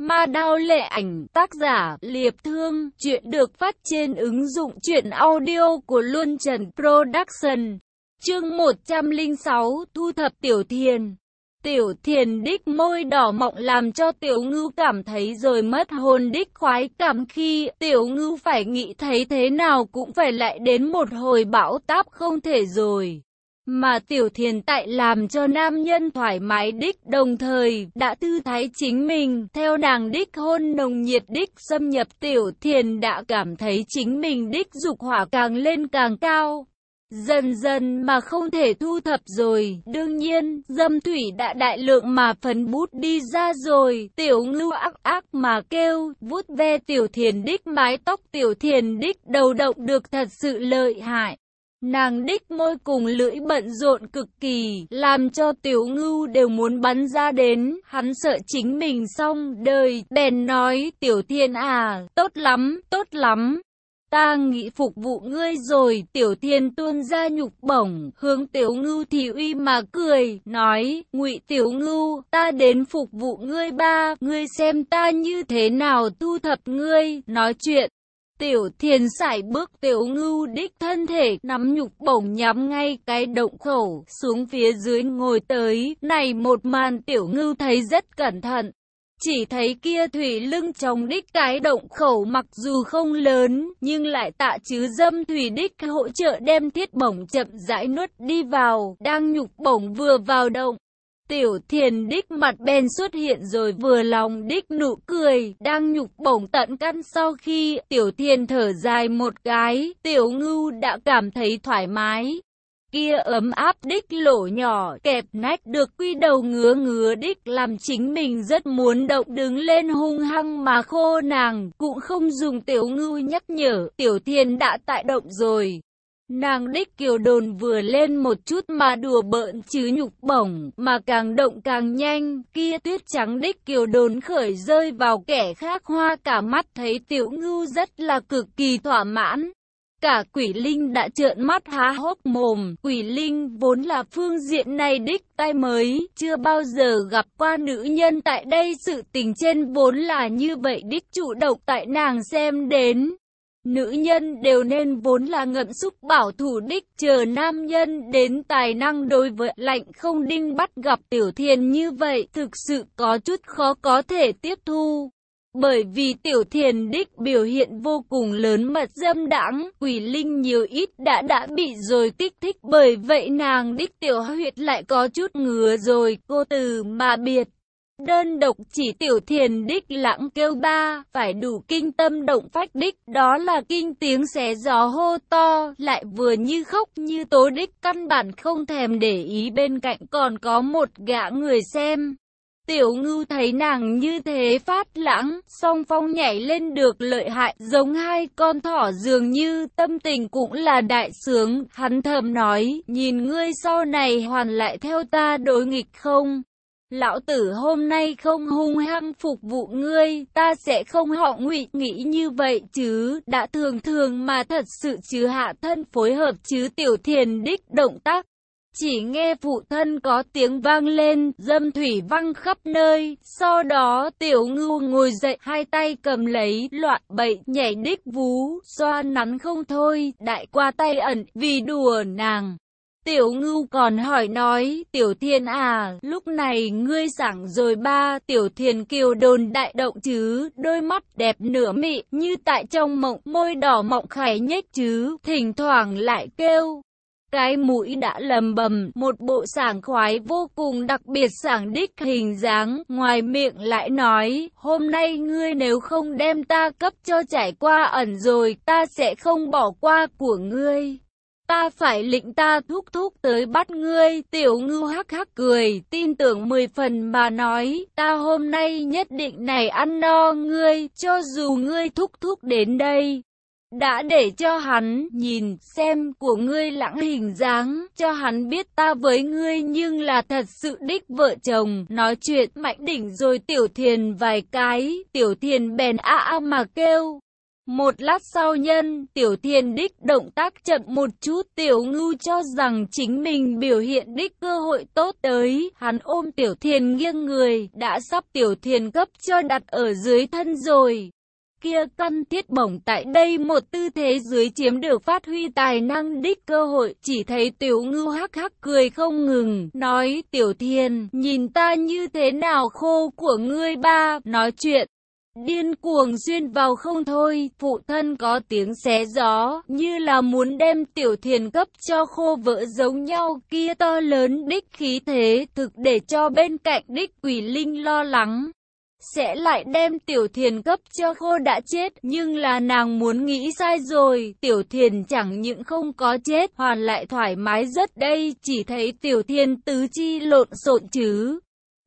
Ma đao lệ ảnh, tác giả Liệp Thương, Chuyện được phát trên ứng dụng truyện audio của Luân Trần Production. Chương 106 Thu thập Tiểu Thiền. Tiểu Thiền đích môi đỏ mọng làm cho Tiểu Ngưu cảm thấy rồi mất hồn đích khoái cảm khi Tiểu Ngưu phải nghĩ thấy thế nào cũng phải lại đến một hồi bão táp không thể rồi mà tiểu thiền tại làm cho nam nhân thoải mái đích đồng thời đã tư thái chính mình theo nàng đích hôn nồng nhiệt đích xâm nhập tiểu thiền đã cảm thấy chính mình đích dục hỏa càng lên càng cao. Dần dần mà không thể thu thập rồi, đương nhiên, dâm thủy đã đại lượng mà phấn bút đi ra rồi, tiểu ngưu ác ác mà kêu, vút ve tiểu thiền đích mái tóc tiểu thiền đích đầu động được thật sự lợi hại. Nàng đích môi cùng lưỡi bận rộn cực kỳ, làm cho tiểu ngưu đều muốn bắn ra đến, hắn sợ chính mình xong đời, bèn nói, tiểu thiên à, tốt lắm, tốt lắm. Ta nghĩ phục vụ ngươi rồi, tiểu thiên tuôn ra nhục bổng, hướng tiểu ngưu thì uy mà cười, nói, ngụy tiểu ngưu, ta đến phục vụ ngươi ba, ngươi xem ta như thế nào thu thập ngươi, nói chuyện. Tiểu thiền sải bước tiểu ngưu đích thân thể nắm nhục bổng nhắm ngay cái động khẩu xuống phía dưới ngồi tới. Này một màn tiểu ngưu thấy rất cẩn thận. Chỉ thấy kia thủy lưng trong đích cái động khẩu mặc dù không lớn, nhưng lại tạ chứ dâm thủy đích hỗ trợ đem thiết bổng chậm rãi nuốt đi vào, đang nhục bổng vừa vào động. Tiểu thiền đích mặt bên xuất hiện rồi vừa lòng đích nụ cười, đang nhục bổng tận căn sau khi tiểu thiền thở dài một cái, tiểu ngưu đã cảm thấy thoải mái. Kia ấm áp đích lỗ nhỏ kẹp nách được quy đầu ngứa ngứa đích làm chính mình rất muốn động đứng lên hung hăng mà khô nàng, cũng không dùng tiểu ngưu nhắc nhở, tiểu thiền đã tại động rồi. Nàng đích kiều đồn vừa lên một chút mà đùa bợn chứ nhục bổng, mà càng động càng nhanh, kia tuyết trắng đích kiều đồn khởi rơi vào kẻ khác hoa cả mắt thấy tiểu ngưu rất là cực kỳ thỏa mãn. Cả quỷ linh đã trợn mắt há hốc mồm, quỷ linh vốn là phương diện này đích tay mới, chưa bao giờ gặp qua nữ nhân tại đây sự tình trên vốn là như vậy đích chủ động tại nàng xem đến. Nữ nhân đều nên vốn là ngậm xúc bảo thủ đích chờ nam nhân đến tài năng đối với lạnh không đinh bắt gặp tiểu thiền như vậy thực sự có chút khó có thể tiếp thu. Bởi vì tiểu thiền đích biểu hiện vô cùng lớn mật dâm đãng, quỷ linh nhiều ít đã đã bị rồi kích thích bởi vậy nàng đích tiểu huyệt lại có chút ngứa rồi, cô từ mà biệt. Đơn độc chỉ tiểu thiền đích lãng kêu ba, phải đủ kinh tâm động phách đích, đó là kinh tiếng xé gió hô to, lại vừa như khóc như tố đích, căn bản không thèm để ý bên cạnh còn có một gã người xem. Tiểu ngưu thấy nàng như thế phát lãng, song phong nhảy lên được lợi hại, giống hai con thỏ dường như tâm tình cũng là đại sướng, hắn thầm nói, nhìn ngươi sau này hoàn lại theo ta đối nghịch không? Lão tử hôm nay không hung hăng phục vụ ngươi, ta sẽ không họ ngụy nghĩ như vậy chứ, đã thường thường mà thật sự chứ hạ thân phối hợp chứ tiểu thiền đích động tác. Chỉ nghe phụ thân có tiếng vang lên, dâm thủy văng khắp nơi, sau đó tiểu ngưu ngồi dậy hai tay cầm lấy, loạn bậy, nhảy đích vú, xoa nắn không thôi, đại qua tay ẩn, vì đùa nàng. Tiểu ngưu còn hỏi nói, tiểu thiên à, lúc này ngươi sẵn rồi ba, tiểu thiên kiều đồn đại động chứ, đôi mắt đẹp nửa mị, như tại trong mộng, môi đỏ mộng khải nhếch chứ, thỉnh thoảng lại kêu. Cái mũi đã lầm bầm, một bộ sảng khoái vô cùng đặc biệt sảng đích hình dáng, ngoài miệng lại nói, hôm nay ngươi nếu không đem ta cấp cho trải qua ẩn rồi, ta sẽ không bỏ qua của ngươi. Ta phải lệnh ta thúc thúc tới bắt ngươi, tiểu ngưu hắc hắc cười, tin tưởng mười phần mà nói, ta hôm nay nhất định này ăn no ngươi, cho dù ngươi thúc thúc đến đây. Đã để cho hắn nhìn xem của ngươi lãng hình dáng, cho hắn biết ta với ngươi nhưng là thật sự đích vợ chồng, nói chuyện mạnh đỉnh rồi tiểu thiền vài cái, tiểu thiền bèn a a mà kêu. Một lát sau nhân, tiểu thiền đích động tác chậm một chút, tiểu ngưu cho rằng chính mình biểu hiện đích cơ hội tốt tới, hắn ôm tiểu thiền nghiêng người, đã sắp tiểu thiền cấp cho đặt ở dưới thân rồi. Kia căn thiết bổng tại đây một tư thế dưới chiếm được phát huy tài năng đích cơ hội, chỉ thấy tiểu ngưu hắc hắc cười không ngừng, nói tiểu thiền, nhìn ta như thế nào khô của ngươi ba, nói chuyện điên cuồng xuyên vào không thôi, phụ thân có tiếng xé gió, như là muốn đem tiểu thiền cấp cho khô vỡ giống nhau, kia to lớn đích khí thế, thực để cho bên cạnh đích quỷ linh lo lắng. Sẽ lại đem tiểu thiền cấp cho khô đã chết, nhưng là nàng muốn nghĩ sai rồi, tiểu thiền chẳng những không có chết, hoàn lại thoải mái rất đây, chỉ thấy tiểu thiền tứ chi lộn xộn chứ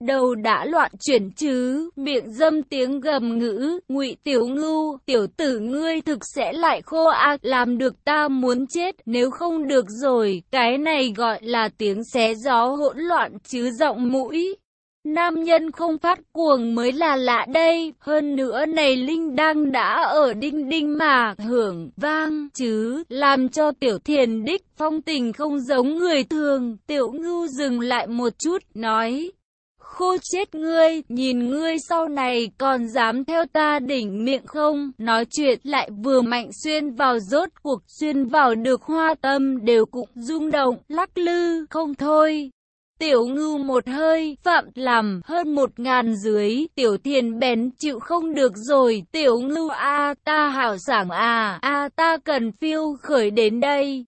đầu đã loạn chuyển chứ, miệng dâm tiếng gầm ngữ, ngụy tiểu ngưu, tiểu tử ngươi thực sẽ lại khô ác, làm được ta muốn chết, nếu không được rồi, cái này gọi là tiếng xé gió hỗn loạn chứ giọng mũi. Nam nhân không phát cuồng mới là lạ đây, hơn nữa này Linh đang đã ở đinh đinh mà hưởng vang chứ, làm cho tiểu thiền đích phong tình không giống người thường, tiểu ngưu dừng lại một chút, nói, khô chết ngươi, nhìn ngươi sau này còn dám theo ta đỉnh miệng không, nói chuyện lại vừa mạnh xuyên vào rốt cuộc xuyên vào được hoa tâm đều cũng rung động, lắc lư, không thôi. Tiểu ngưu một hơi, phạm làm, hơn một ngàn dưới, tiểu thiền bén chịu không được rồi, tiểu ngưu a ta hảo sảng à, a ta cần phiêu khởi đến đây.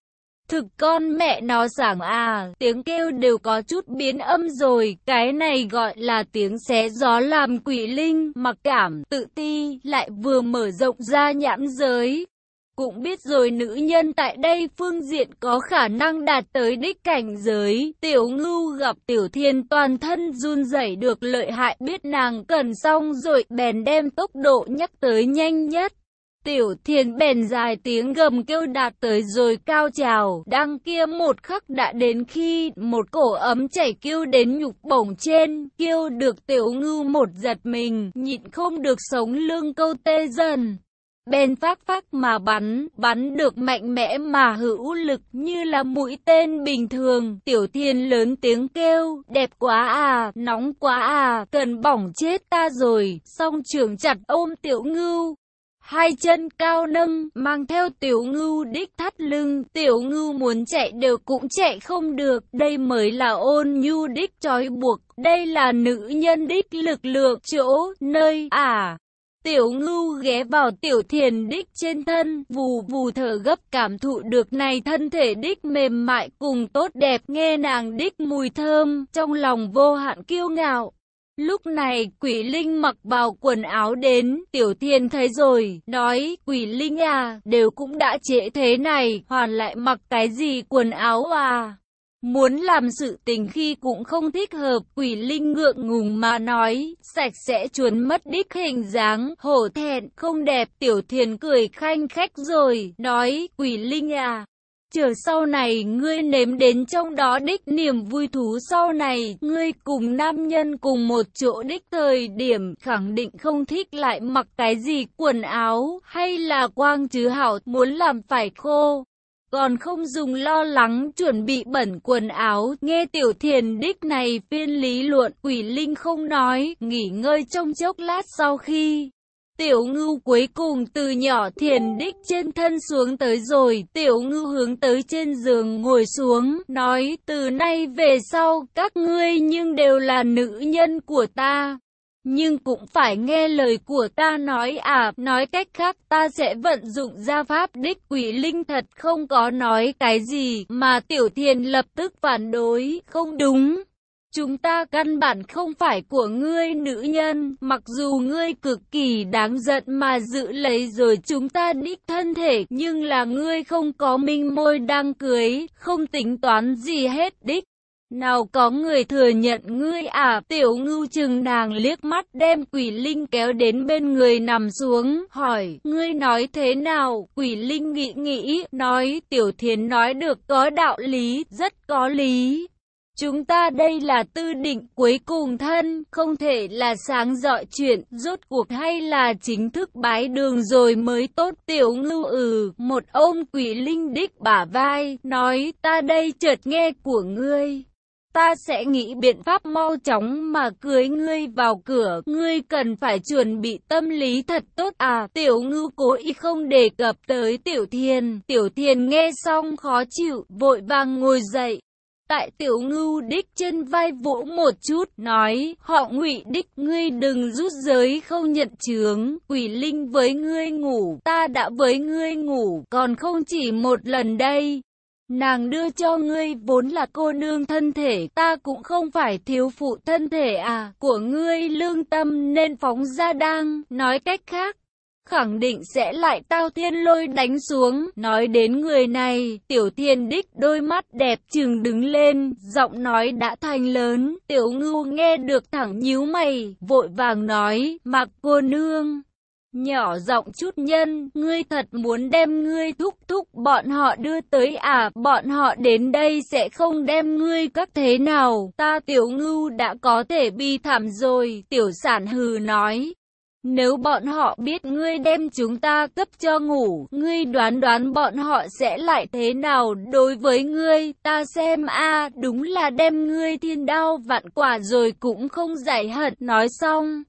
Thực con mẹ nó giảng à, tiếng kêu đều có chút biến âm rồi, cái này gọi là tiếng xé gió làm quỷ linh, mặc cảm, tự ti, lại vừa mở rộng ra nhãn giới. Cũng biết rồi nữ nhân tại đây phương diện có khả năng đạt tới đích cảnh giới, tiểu ngưu gặp tiểu thiên toàn thân run rẩy được lợi hại biết nàng cần xong rồi bèn đem tốc độ nhắc tới nhanh nhất. Tiểu Thiên bèn dài tiếng gầm kêu đạt tới rồi cao trào, đang kia một khắc đã đến khi một cổ ấm chảy kêu đến nhục bổng trên, kêu được tiểu ngư một giật mình, nhịn không được sống lưng câu tê dần. Bèn phát phát mà bắn, bắn được mạnh mẽ mà hữu lực như là mũi tên bình thường. Tiểu thiên lớn tiếng kêu, đẹp quá à, nóng quá à, cần bỏng chết ta rồi. Song trường chặt ôm tiểu ngưu, hai chân cao nâng, mang theo tiểu ngưu đích thắt lưng, tiểu ngưu muốn chạy đều cũng chạy không được, đây mới là ôn nhu đích trói buộc, đây là nữ nhân đích lực lượng chỗ, nơi, à. Tiểu ngưu ghé vào tiểu thiền đích trên thân, vù vù thở gấp cảm thụ được này thân thể đích mềm mại cùng tốt đẹp nghe nàng đích mùi thơm, trong lòng vô hạn kiêu ngạo. Lúc này quỷ linh mặc bào quần áo đến, tiểu thiên thấy rồi, nói, quỷ linh à, đều cũng đã trễ thế này, hoàn lại mặc cái gì quần áo à. Muốn làm sự tình khi cũng không thích hợp, quỷ linh ngượng ngùng mà nói, sạch sẽ chuốn mất đích hình dáng, hổ thẹn, không đẹp, tiểu thiền cười khanh khách rồi, nói, quỷ linh à, chờ sau này ngươi nếm đến trong đó đích niềm vui thú sau này, ngươi cùng nam nhân cùng một chỗ đích thời điểm khẳng định không thích lại mặc cái gì quần áo, hay là quang chứ hảo muốn làm phải khô. Còn không dùng lo lắng chuẩn bị bẩn quần áo, nghe tiểu thiền đích này phiên lý luận quỷ linh không nói, nghỉ ngơi trong chốc lát sau khi Tiểu ngưu cuối cùng từ nhỏ thiền đích trên thân xuống tới rồi, tiểu ngưu hướng tới trên giường ngồi xuống, nói từ nay về sau các ngươi nhưng đều là nữ nhân của ta. Nhưng cũng phải nghe lời của ta nói à, nói cách khác ta sẽ vận dụng gia pháp đích quỷ linh thật không có nói cái gì mà tiểu thiền lập tức phản đối, không đúng. Chúng ta căn bản không phải của ngươi nữ nhân, mặc dù ngươi cực kỳ đáng giận mà giữ lấy rồi chúng ta đích thân thể, nhưng là ngươi không có minh môi đang cưới, không tính toán gì hết đích. Nào có người thừa nhận ngươi à, tiểu ngưu chừng nàng liếc mắt đem quỷ linh kéo đến bên người nằm xuống, hỏi, ngươi nói thế nào, quỷ linh nghĩ nghĩ, nói, tiểu thiến nói được có đạo lý, rất có lý. Chúng ta đây là tư định cuối cùng thân, không thể là sáng dọi chuyện, rốt cuộc hay là chính thức bái đường rồi mới tốt tiểu ngưu ừ, một ôm quỷ linh đích bả vai, nói ta đây chợt nghe của ngươi. Ta sẽ nghĩ biện pháp mau chóng mà cưới ngươi vào cửa, ngươi cần phải chuẩn bị tâm lý thật tốt à. Tiểu ngưu cố ý không đề cập tới tiểu thiền, tiểu thiền nghe xong khó chịu, vội vàng ngồi dậy. Tại tiểu ngưu đích trên vai vỗ một chút, nói, họ ngụy đích, ngươi đừng rút giới không nhận chướng, quỷ linh với ngươi ngủ, ta đã với ngươi ngủ, còn không chỉ một lần đây. Nàng đưa cho ngươi vốn là cô nương thân thể, ta cũng không phải thiếu phụ thân thể à, của ngươi lương tâm nên phóng ra đang, nói cách khác, khẳng định sẽ lại tao thiên lôi đánh xuống. Nói đến người này, tiểu thiên đích đôi mắt đẹp chừng đứng lên, giọng nói đã thành lớn, tiểu ngưu nghe được thẳng nhíu mày, vội vàng nói, mặc cô nương. Nhỏ giọng chút nhân, ngươi thật muốn đem ngươi thúc thúc bọn họ đưa tới à, bọn họ đến đây sẽ không đem ngươi các thế nào, ta tiểu ngưu đã có thể bi thảm rồi, tiểu sản hừ nói. Nếu bọn họ biết ngươi đem chúng ta cấp cho ngủ, ngươi đoán đoán bọn họ sẽ lại thế nào đối với ngươi, ta xem a đúng là đem ngươi thiên đau vạn quả rồi cũng không giải hận, nói xong.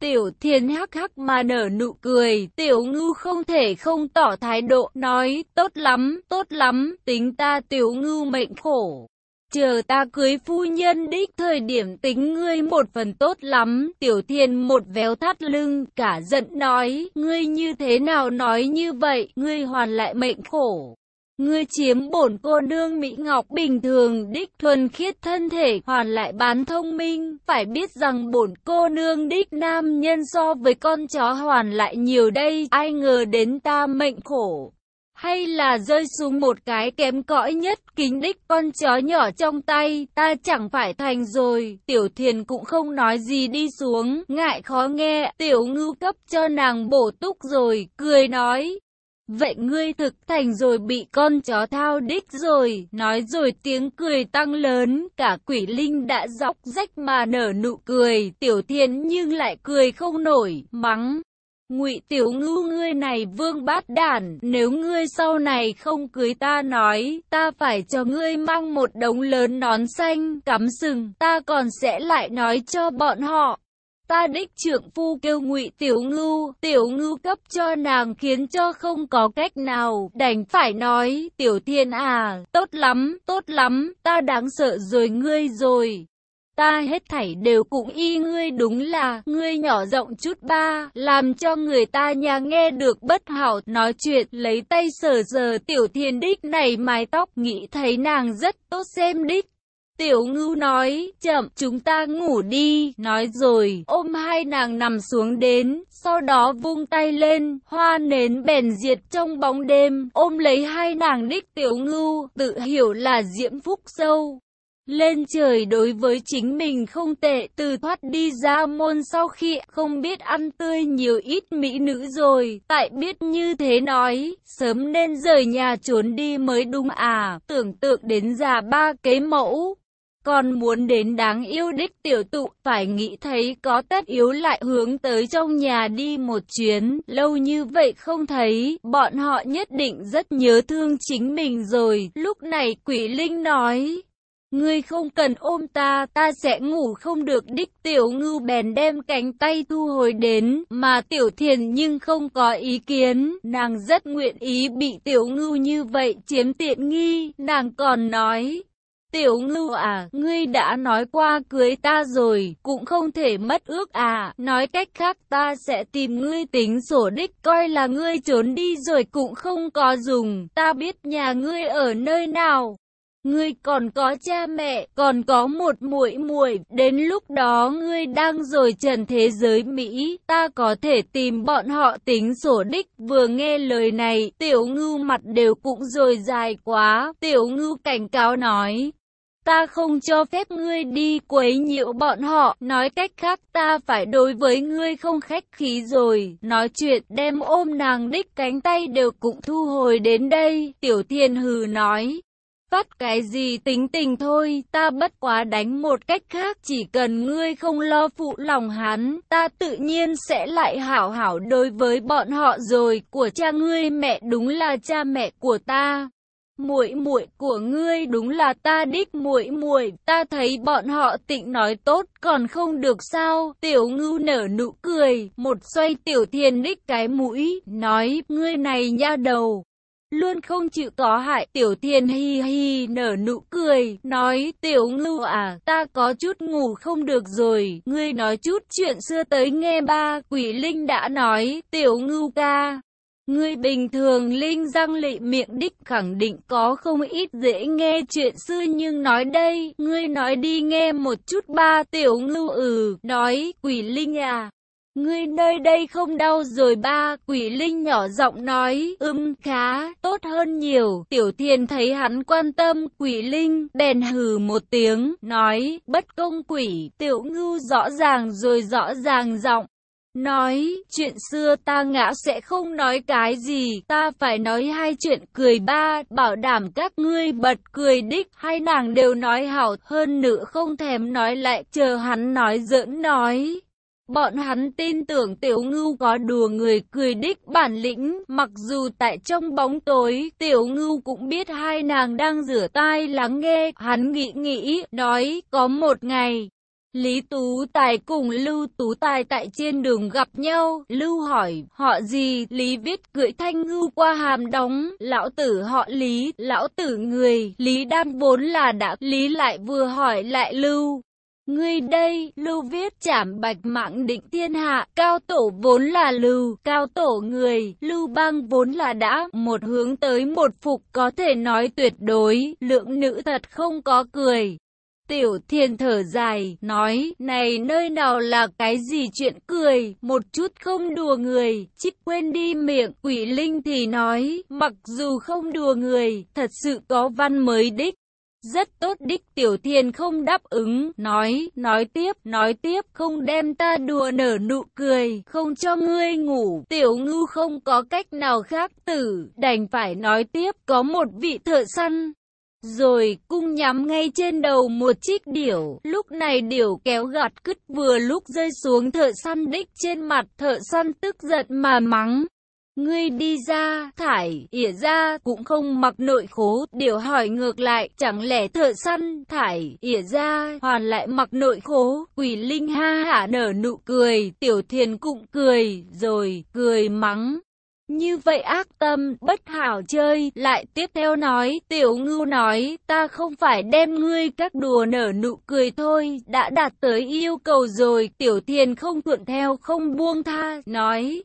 Tiểu thiên hắc hắc mà nở nụ cười, tiểu ngư không thể không tỏ thái độ, nói, tốt lắm, tốt lắm, tính ta tiểu ngư mệnh khổ. Chờ ta cưới phu nhân đích thời điểm tính ngươi một phần tốt lắm, tiểu thiên một véo thắt lưng, cả giận nói, ngươi như thế nào nói như vậy, ngươi hoàn lại mệnh khổ. Ngươi chiếm bổn cô nương Mỹ Ngọc bình thường đích thuần khiết thân thể hoàn lại bán thông minh, phải biết rằng bổn cô nương đích nam nhân so với con chó hoàn lại nhiều đây, ai ngờ đến ta mệnh khổ. Hay là rơi xuống một cái kém cõi nhất kính đích con chó nhỏ trong tay, ta chẳng phải thành rồi, tiểu thiền cũng không nói gì đi xuống, ngại khó nghe, tiểu ngưu cấp cho nàng bổ túc rồi, cười nói. Vậy ngươi thực thành rồi bị con chó thao đích rồi, nói rồi tiếng cười tăng lớn, cả quỷ linh đã dọc rách mà nở nụ cười, tiểu thiên nhưng lại cười không nổi, mắng. Ngụy Tiểu Ngưu ngươi này vương bát đản, nếu ngươi sau này không cưới ta nói, ta phải cho ngươi mang một đống lớn nón xanh, cắm sừng, ta còn sẽ lại nói cho bọn họ. Ta đích trưởng phu kêu ngụy Tiểu Ngưu, Tiểu Ngưu cấp cho nàng khiến cho không có cách nào, đành phải nói, Tiểu Thiên à, tốt lắm, tốt lắm, ta đáng sợ rồi ngươi rồi. Ta hết thảy đều cũng y ngươi đúng là, ngươi nhỏ rộng chút ba, làm cho người ta nhà nghe được bất hảo, nói chuyện, lấy tay sờ sờ tiểu thiên đích này mái tóc, nghĩ thấy nàng rất tốt xem đích. Tiểu ngưu nói, chậm, chúng ta ngủ đi, nói rồi, ôm hai nàng nằm xuống đến, sau đó vung tay lên, hoa nến bèn diệt trong bóng đêm, ôm lấy hai nàng đích tiểu ngưu, tự hiểu là diễm phúc sâu. Lên trời đối với chính mình không tệ, từ thoát đi ra môn sau khi không biết ăn tươi nhiều ít mỹ nữ rồi, tại biết như thế nói, sớm nên rời nhà trốn đi mới đúng à, tưởng tượng đến già ba kế mẫu. Còn muốn đến đáng yêu đích tiểu tụ, phải nghĩ thấy có tất yếu lại hướng tới trong nhà đi một chuyến, lâu như vậy không thấy, bọn họ nhất định rất nhớ thương chính mình rồi, lúc này quỷ linh nói. Ngươi không cần ôm ta, ta sẽ ngủ không được đích tiểu ngưu bèn đem cánh tay thu hồi đến, mà tiểu thiền nhưng không có ý kiến, nàng rất nguyện ý bị tiểu ngưu như vậy chiếm tiện nghi, nàng còn nói. Tiểu ngưu à, ngươi đã nói qua cưới ta rồi, cũng không thể mất ước à, nói cách khác ta sẽ tìm ngươi tính sổ đích coi là ngươi trốn đi rồi cũng không có dùng, ta biết nhà ngươi ở nơi nào. Ngươi còn có cha mẹ, còn có một muội muội, đến lúc đó ngươi đang rồi trần thế giới Mỹ, ta có thể tìm bọn họ tính sổ đích. Vừa nghe lời này, tiểu ngưu mặt đều cũng rồi dài quá, tiểu ngưu cảnh cáo nói. Ta không cho phép ngươi đi quấy nhiễu bọn họ, nói cách khác ta phải đối với ngươi không khách khí rồi. Nói chuyện đem ôm nàng đích cánh tay đều cũng thu hồi đến đây, tiểu thiên hừ nói. Phát cái gì tính tình thôi, ta bất quá đánh một cách khác, chỉ cần ngươi không lo phụ lòng hắn, ta tự nhiên sẽ lại hảo hảo đối với bọn họ rồi, của cha ngươi mẹ đúng là cha mẹ của ta. Muội muội của ngươi đúng là ta đích muội muội, ta thấy bọn họ tịnh nói tốt, còn không được sao? Tiểu Ngưu nở nụ cười, một xoay Tiểu Thiên đích cái mũi, nói, ngươi này nha đầu, luôn không chịu có hại. Tiểu Thiên hi hi nở nụ cười, nói, Tiểu Ngưu à, ta có chút ngủ không được rồi, ngươi nói chút chuyện xưa tới nghe ba, quỷ linh đã nói, Tiểu Ngưu ca. ngươi bình thường linh răng lị miệng đích khẳng định có không ít dễ nghe chuyện xưa nhưng nói đây, ngươi nói đi nghe một chút ba tiểu ngưu ừ, nói, quỷ linh à. Ngươi nơi đây không đau rồi ba, quỷ linh nhỏ giọng nói, ưm khá, tốt hơn nhiều, tiểu thiền thấy hắn quan tâm, quỷ linh, bèn hừ một tiếng, nói, bất công quỷ, tiểu ngưu rõ ràng rồi rõ ràng giọng. Nói, chuyện xưa ta ngã sẽ không nói cái gì, ta phải nói hai chuyện cười ba, bảo đảm các ngươi bật cười đích, hai nàng đều nói hảo, hơn nữa không thèm nói lại, chờ hắn nói giỡn nói. Bọn hắn tin tưởng tiểu ngưu có đùa người cười đích bản lĩnh, mặc dù tại trong bóng tối, tiểu ngưu cũng biết hai nàng đang rửa tai lắng nghe, hắn nghĩ nghĩ, nói, có một ngày, Lý Tú Tài cùng Lưu Tú Tài tại trên đường gặp nhau, Lưu hỏi, họ gì, Lý viết cưỡi thanh ngưu qua hàm đóng, lão tử họ Lý, lão tử người, Lý đam vốn là đã, Lý lại vừa hỏi lại Lưu. Ngươi đây, Lưu viết chảm bạch mạng định thiên hạ, cao tổ vốn là Lưu, cao tổ người, Lưu bang vốn là đã, một hướng tới một phục có thể nói tuyệt đối, lượng nữ thật không có cười. Tiểu thiên thở dài, nói, này nơi nào là cái gì chuyện cười, một chút không đùa người, chích quên đi miệng, quỷ linh thì nói, mặc dù không đùa người, thật sự có văn mới đích. Rất tốt đích tiểu thiền không đáp ứng, nói, nói tiếp, nói tiếp, không đem ta đùa nở nụ cười, không cho ngươi ngủ, tiểu ngư không có cách nào khác tử, đành phải nói tiếp, có một vị thợ săn, rồi cung nhắm ngay trên đầu một chiếc điểu, lúc này điểu kéo gạt cứt vừa lúc rơi xuống thợ săn đích trên mặt thợ săn tức giận mà mắng. Ngươi đi ra, thải, ỉa ra, cũng không mặc nội khố, điều hỏi ngược lại, chẳng lẽ thợ săn, thải, ỉa ra, hoàn lại mặc nội khố, quỷ linh ha hả nở nụ cười, tiểu thiền cũng cười, rồi, cười mắng. Như vậy ác tâm, bất hảo chơi, lại tiếp theo nói, tiểu ngưu nói, ta không phải đem ngươi các đùa nở nụ cười thôi, đã đạt tới yêu cầu rồi, tiểu thiền không thuận theo không buông tha, nói.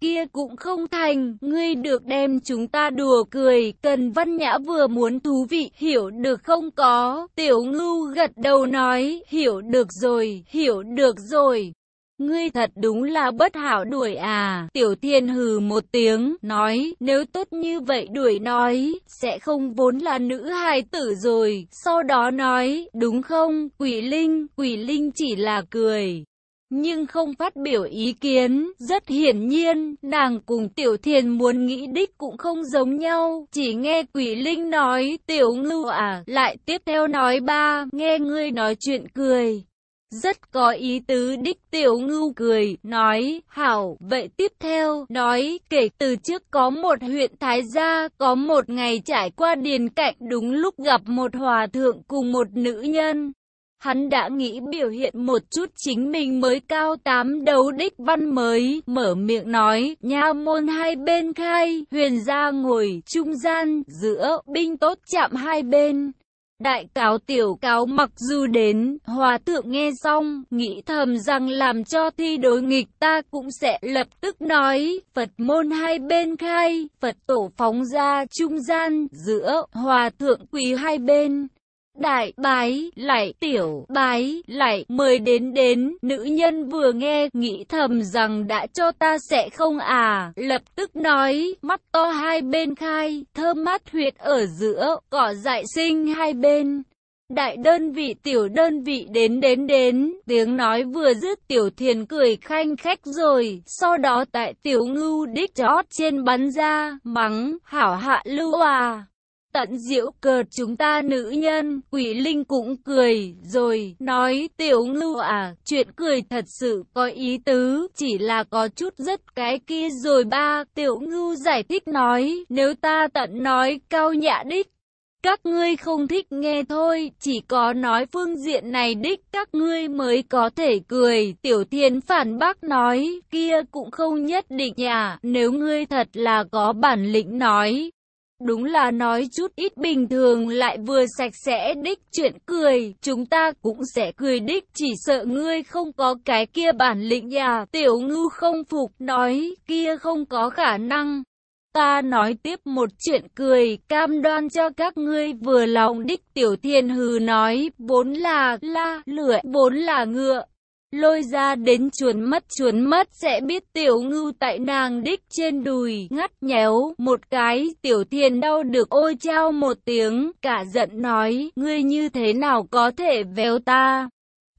Kia cũng không thành, ngươi được đem chúng ta đùa cười, cần văn nhã vừa muốn thú vị, hiểu được không có, tiểu ngưu gật đầu nói, hiểu được rồi, hiểu được rồi. Ngươi thật đúng là bất hảo đuổi à, tiểu thiên hừ một tiếng, nói, nếu tốt như vậy đuổi nói, sẽ không vốn là nữ hài tử rồi, sau đó nói, đúng không, quỷ linh, quỷ linh chỉ là cười. Nhưng không phát biểu ý kiến, rất hiển nhiên, nàng cùng tiểu thiền muốn nghĩ đích cũng không giống nhau, chỉ nghe quỷ linh nói, tiểu ngưu à, lại tiếp theo nói ba, nghe ngươi nói chuyện cười. Rất có ý tứ đích tiểu ngưu cười, nói, hảo, vậy tiếp theo, nói, kể từ trước có một huyện Thái Gia, có một ngày trải qua điền cạnh đúng lúc gặp một hòa thượng cùng một nữ nhân. Hắn đã nghĩ biểu hiện một chút chính mình mới cao tám đấu đích văn mới, mở miệng nói, nha môn hai bên khai, huyền gia ngồi, trung gian, giữa, binh tốt chạm hai bên. Đại cáo tiểu cáo mặc dù đến, hòa thượng nghe xong, nghĩ thầm rằng làm cho thi đối nghịch ta cũng sẽ lập tức nói, Phật môn hai bên khai, Phật tổ phóng ra trung gian, giữa, hòa thượng quỳ hai bên. Đại bái, lại tiểu, bái, lại, mời đến đến, nữ nhân vừa nghe, nghĩ thầm rằng đã cho ta sẽ không à, lập tức nói, mắt to hai bên khai, thơm mát huyệt ở giữa, cỏ dại sinh hai bên. Đại đơn vị tiểu đơn vị đến đến đến, tiếng nói vừa dứt tiểu thiền cười khanh khách rồi, sau đó tại tiểu ngưu đích chót trên bắn ra, mắng, hảo hạ lưu à tận diễu cợt chúng ta nữ nhân, quỷ linh cũng cười, rồi, nói, tiểu ngưu à, chuyện cười thật sự có ý tứ, chỉ là có chút rất cái kia rồi ba, tiểu ngưu giải thích nói, nếu ta tận nói cao nhã đích, các ngươi không thích nghe thôi, chỉ có nói phương diện này đích các ngươi mới có thể cười. Tiểu thiên phản bác nói, kia cũng không nhất định nhà, nếu ngươi thật là có bản lĩnh nói. Đúng là nói chút ít bình thường lại vừa sạch sẽ đích chuyện cười, chúng ta cũng sẽ cười đích, chỉ sợ ngươi không có cái kia bản lĩnh nhà. Tiểu ngư không phục, nói, kia không có khả năng. Ta nói tiếp một chuyện cười, cam đoan cho các ngươi vừa lòng đích tiểu thiên hừ nói, vốn là la, lửa, vốn là ngựa. Lôi ra đến chuồn mất chuồn mất sẽ biết tiểu ngưu tại nàng đích trên đùi, ngắt nhéo, một cái, tiểu thiên đau được ôi trao một tiếng, cả giận nói, ngươi như thế nào có thể véo ta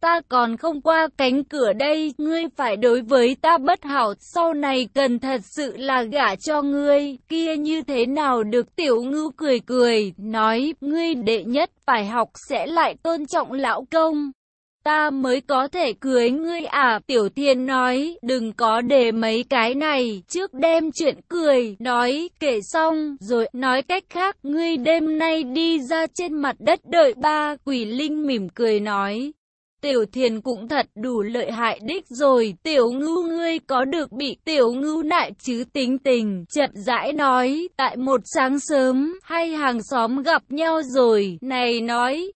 ta còn không qua cánh cửa đây, ngươi phải đối với ta bất hảo, sau này cần thật sự là gả cho ngươi, kia như thế nào được tiểu ngưu cười cười, nói, ngươi đệ nhất phải học sẽ lại tôn trọng lão công. Ta mới có thể cưới ngươi à, tiểu thiên nói, đừng có để mấy cái này, trước đem chuyện cười, nói, kể xong, rồi, nói cách khác, ngươi đêm nay đi ra trên mặt đất đợi ba, quỷ linh mỉm cười nói, Tiểu thiền cũng thật đủ lợi hại đích rồi, tiểu ngưu ngươi có được bị tiểu ngưu nại chứ tính tình, chậm rãi nói, tại một sáng sớm, hai hàng xóm gặp nhau rồi, này nói.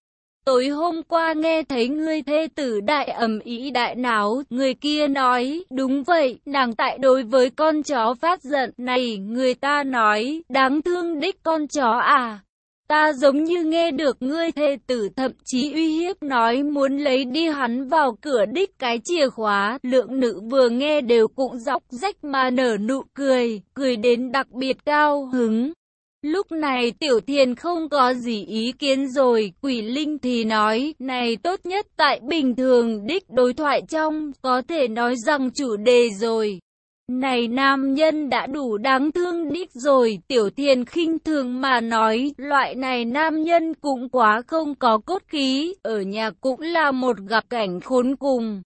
Tối hôm qua nghe thấy ngươi thê tử đại ẩm ý đại náo, người kia nói, đúng vậy, nàng tại đối với con chó phát giận, này, người ta nói, đáng thương đích con chó à, Ta giống như nghe được ngươi thê tử thậm chí uy hiếp nói muốn lấy đi hắn vào cửa đích cái chìa khóa. Lượng nữ vừa nghe đều cũng dọc rách mà nở nụ cười, cười đến đặc biệt cao hứng. Lúc này tiểu thiền không có gì ý kiến rồi, quỷ linh thì nói, này tốt nhất tại bình thường đích đối thoại trong, có thể nói rằng chủ đề rồi. Này nam nhân đã đủ đáng thương đích rồi, tiểu thiền khinh thường mà nói, loại này nam nhân cũng quá không có cốt khí, ở nhà cũng là một gặp cảnh khốn cùng.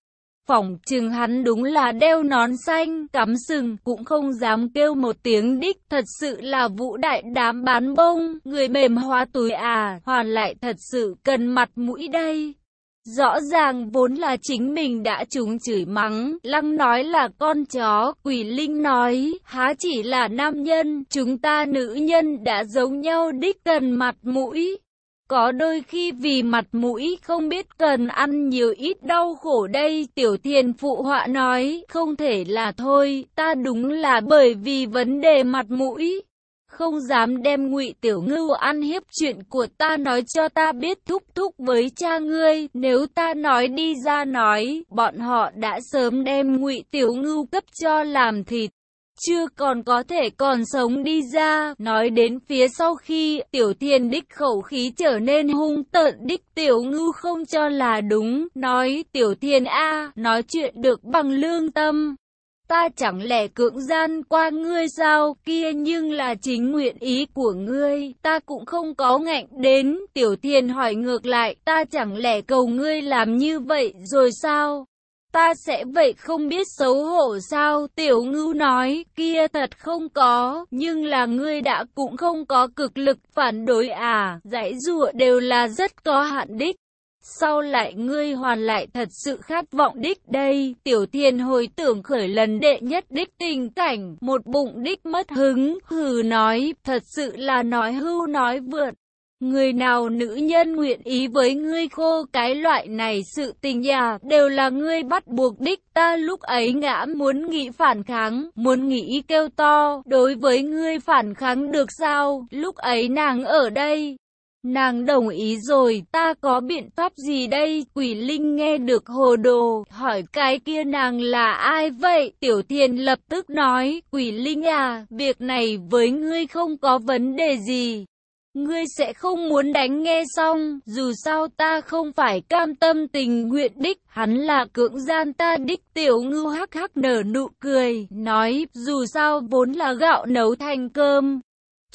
Phỏng chừng hắn đúng là đeo nón xanh, cắm sừng, cũng không dám kêu một tiếng đích, thật sự là vũ đại đám bán bông, người mềm hoa túi à, hoàn lại thật sự cần mặt mũi đây. Rõ ràng vốn là chính mình đã trúng chửi mắng, lăng nói là con chó, quỷ linh nói, há chỉ là nam nhân, chúng ta nữ nhân đã giống nhau đích cần mặt mũi. Có đôi khi vì mặt mũi không biết cần ăn nhiều ít đau khổ đây, tiểu thiền phụ họa nói, không thể là thôi, ta đúng là bởi vì vấn đề mặt mũi. Không dám đem ngụy tiểu ngưu ăn hiếp chuyện của ta nói cho ta biết thúc thúc với cha ngươi. Nếu ta nói đi ra nói bọn họ đã sớm đem ngụy tiểu ngưu cấp cho làm thịt chưa còn có thể còn sống đi ra. Nói đến phía sau khi tiểu thiên đích khẩu khí trở nên hung tợn đích tiểu ngưu không cho là đúng. Nói tiểu thiên a nói chuyện được bằng lương tâm. Ta chẳng lẽ cưỡng gian qua ngươi sao, kia nhưng là chính nguyện ý của ngươi, ta cũng không có ngạnh đến, tiểu thiên hỏi ngược lại, ta chẳng lẽ cầu ngươi làm như vậy rồi sao? Ta sẽ vậy không biết xấu hổ sao, tiểu ngưu nói, kia thật không có, nhưng là ngươi đã cũng không có cực lực phản đối à, giải dụa đều là rất có hạn đích. Sau lại ngươi hoàn lại thật sự khát vọng đích đây, tiểu thiên hồi tưởng khởi lần đệ nhất đích tình cảnh, một bụng đích mất hứng, hừ nói, thật sự là nói hưu nói vượt. Người nào nữ nhân nguyện ý với ngươi khô cái loại này sự tình nhà đều là ngươi bắt buộc đích ta lúc ấy ngã muốn nghĩ phản kháng, muốn nghĩ kêu to, đối với ngươi phản kháng được sao, lúc ấy nàng ở đây, Nàng đồng ý rồi, ta có biện pháp gì đây? Quỷ Linh nghe được hồ đồ, hỏi cái kia nàng là ai vậy? Tiểu Thiên lập tức nói, Quỷ Linh à, việc này với ngươi không có vấn đề gì. Ngươi sẽ không muốn đánh nghe xong, dù sao ta không phải cam tâm tình nguyện đích, hắn là cưỡng gian ta đích tiểu ngưu hắc hắc nở nụ cười, nói, dù sao vốn là gạo nấu thành cơm,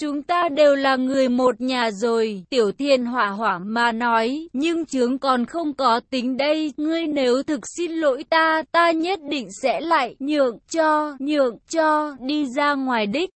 Chúng ta đều là người một nhà rồi, tiểu thiên hỏa hỏa mà nói, nhưng chướng còn không có tính đây, ngươi nếu thực xin lỗi ta, ta nhất định sẽ lại nhượng cho, nhượng cho, đi ra ngoài đích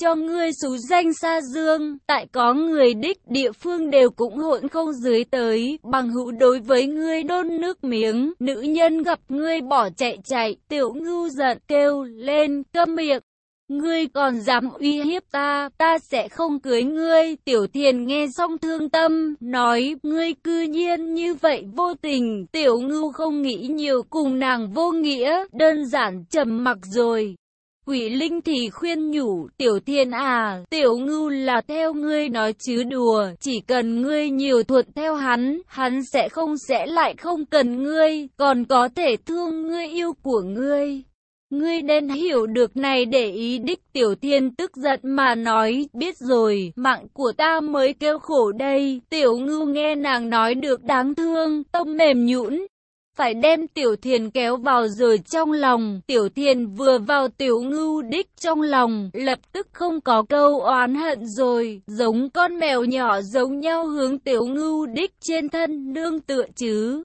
cho ngươi xú danh xa dương, tại có người đích địa phương đều cũng hỗn không dưới tới, bằng hữu đối với ngươi đôn nước miếng, nữ nhân gặp ngươi bỏ chạy chạy, tiểu ngưu giận kêu lên, câm miệng. Ngươi còn dám uy hiếp ta, ta sẽ không cưới ngươi. Tiểu thiền nghe xong thương tâm, nói, ngươi cư nhiên như vậy vô tình. Tiểu ngưu không nghĩ nhiều cùng nàng vô nghĩa, đơn giản trầm mặc rồi. Quỷ Linh thì khuyên nhủ, tiểu thiên à, tiểu ngưu là theo ngươi nói chứ đùa, chỉ cần ngươi nhiều thuận theo hắn, hắn sẽ không sẽ lại không cần ngươi, còn có thể thương ngươi yêu của ngươi. Ngươi nên hiểu được này để ý đích tiểu thiên tức giận mà nói, biết rồi, mạng của ta mới kêu khổ đây, tiểu ngưu nghe nàng nói được đáng thương, tông mềm nhũn, phải đem tiểu thiền kéo vào rồi trong lòng. Tiểu thiền vừa vào tiểu ngưu đích trong lòng, lập tức không có câu oán hận rồi, giống con mèo nhỏ giống nhau hướng tiểu ngưu đích trên thân nương tựa chứ.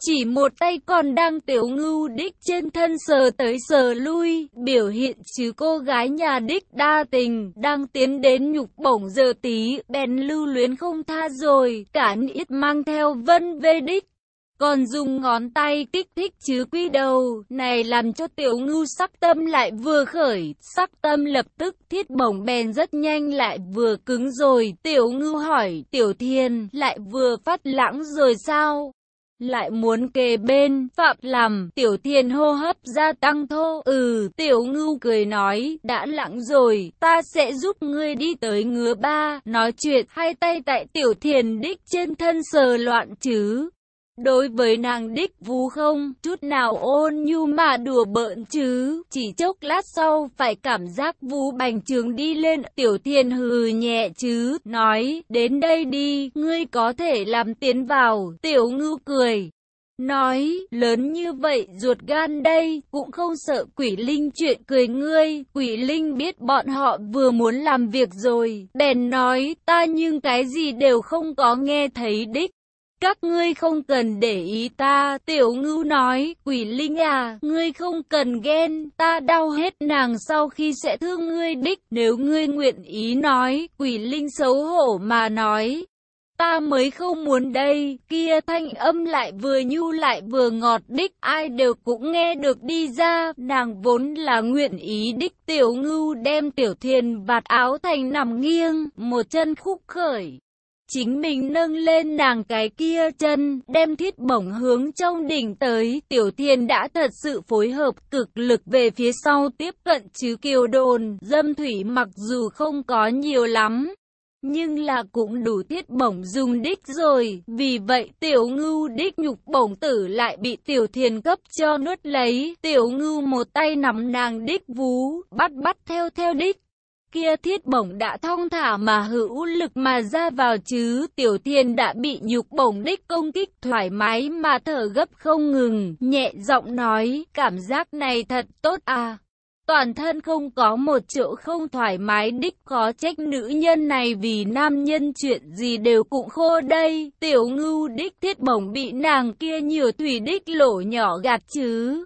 Chỉ một tay còn đang tiểu ngưu đích trên thân sờ tới sờ lui, biểu hiện chứ cô gái nhà đích đa tình, đang tiến đến nhục bổng giờ tí, bèn lưu luyến không tha rồi, cả ít mang theo vân về đích còn dùng ngón tay kích thích chứ quy đầu, này làm cho tiểu ngưu sắc tâm lại vừa khởi, sắc tâm lập tức thiết bổng bèn rất nhanh lại vừa cứng rồi, tiểu ngưu hỏi, tiểu thiên, lại vừa phát lãng rồi sao? Lại muốn kề bên, phạm làm, tiểu thiên hô hấp gia tăng thô, ừ, tiểu ngưu cười nói, đã lặng rồi, ta sẽ giúp ngươi đi tới ngứa ba, nói chuyện, hai tay tại tiểu thiền đích trên thân sờ loạn chứ, Đối với nàng đích vú không, chút nào ôn nhu mà đùa bợn chứ, chỉ chốc lát sau phải cảm giác vú bành trướng đi lên, tiểu thiên hừ nhẹ chứ, nói, đến đây đi, ngươi có thể làm tiến vào, tiểu ngưu cười. Nói, lớn như vậy ruột gan đây, cũng không sợ quỷ linh chuyện cười ngươi, quỷ linh biết bọn họ vừa muốn làm việc rồi, bèn nói, ta nhưng cái gì đều không có nghe thấy đích. Các ngươi không cần để ý ta, tiểu ngưu nói, quỷ linh à, ngươi không cần ghen, ta đau hết nàng sau khi sẽ thương ngươi đích, nếu ngươi nguyện ý nói, quỷ linh xấu hổ mà nói. Ta mới không muốn đây, kia thanh âm lại vừa nhu lại vừa ngọt đích, ai đều cũng nghe được đi ra, nàng vốn là nguyện ý đích tiểu ngưu đem tiểu thiền vạt áo thành nằm nghiêng, một chân khúc khởi. Chính mình nâng lên nàng cái kia chân, đem thiết bổng hướng trong đỉnh tới, tiểu thiên đã thật sự phối hợp cực lực về phía sau tiếp cận chứ kiều đồn, dâm thủy mặc dù không có nhiều lắm. Nhưng là cũng đủ thiết bổng dùng đích rồi, vì vậy tiểu ngưu đích nhục bổng tử lại bị tiểu thiền cấp cho nuốt lấy, tiểu ngưu một tay nắm nàng đích vú, bắt bắt theo theo đích kia thiết bổng đã thong thả mà hữu lực mà ra vào chứ, tiểu thiên đã bị nhục bổng đích công kích thoải mái mà thở gấp không ngừng, nhẹ giọng nói, cảm giác này thật tốt à. Toàn thân không có một chỗ không thoải mái đích có trách nữ nhân này vì nam nhân chuyện gì đều cũng khô đây. Tiểu ngưu đích thiết bổng bị nàng kia nhiều thủy đích lỗ nhỏ gạt chứ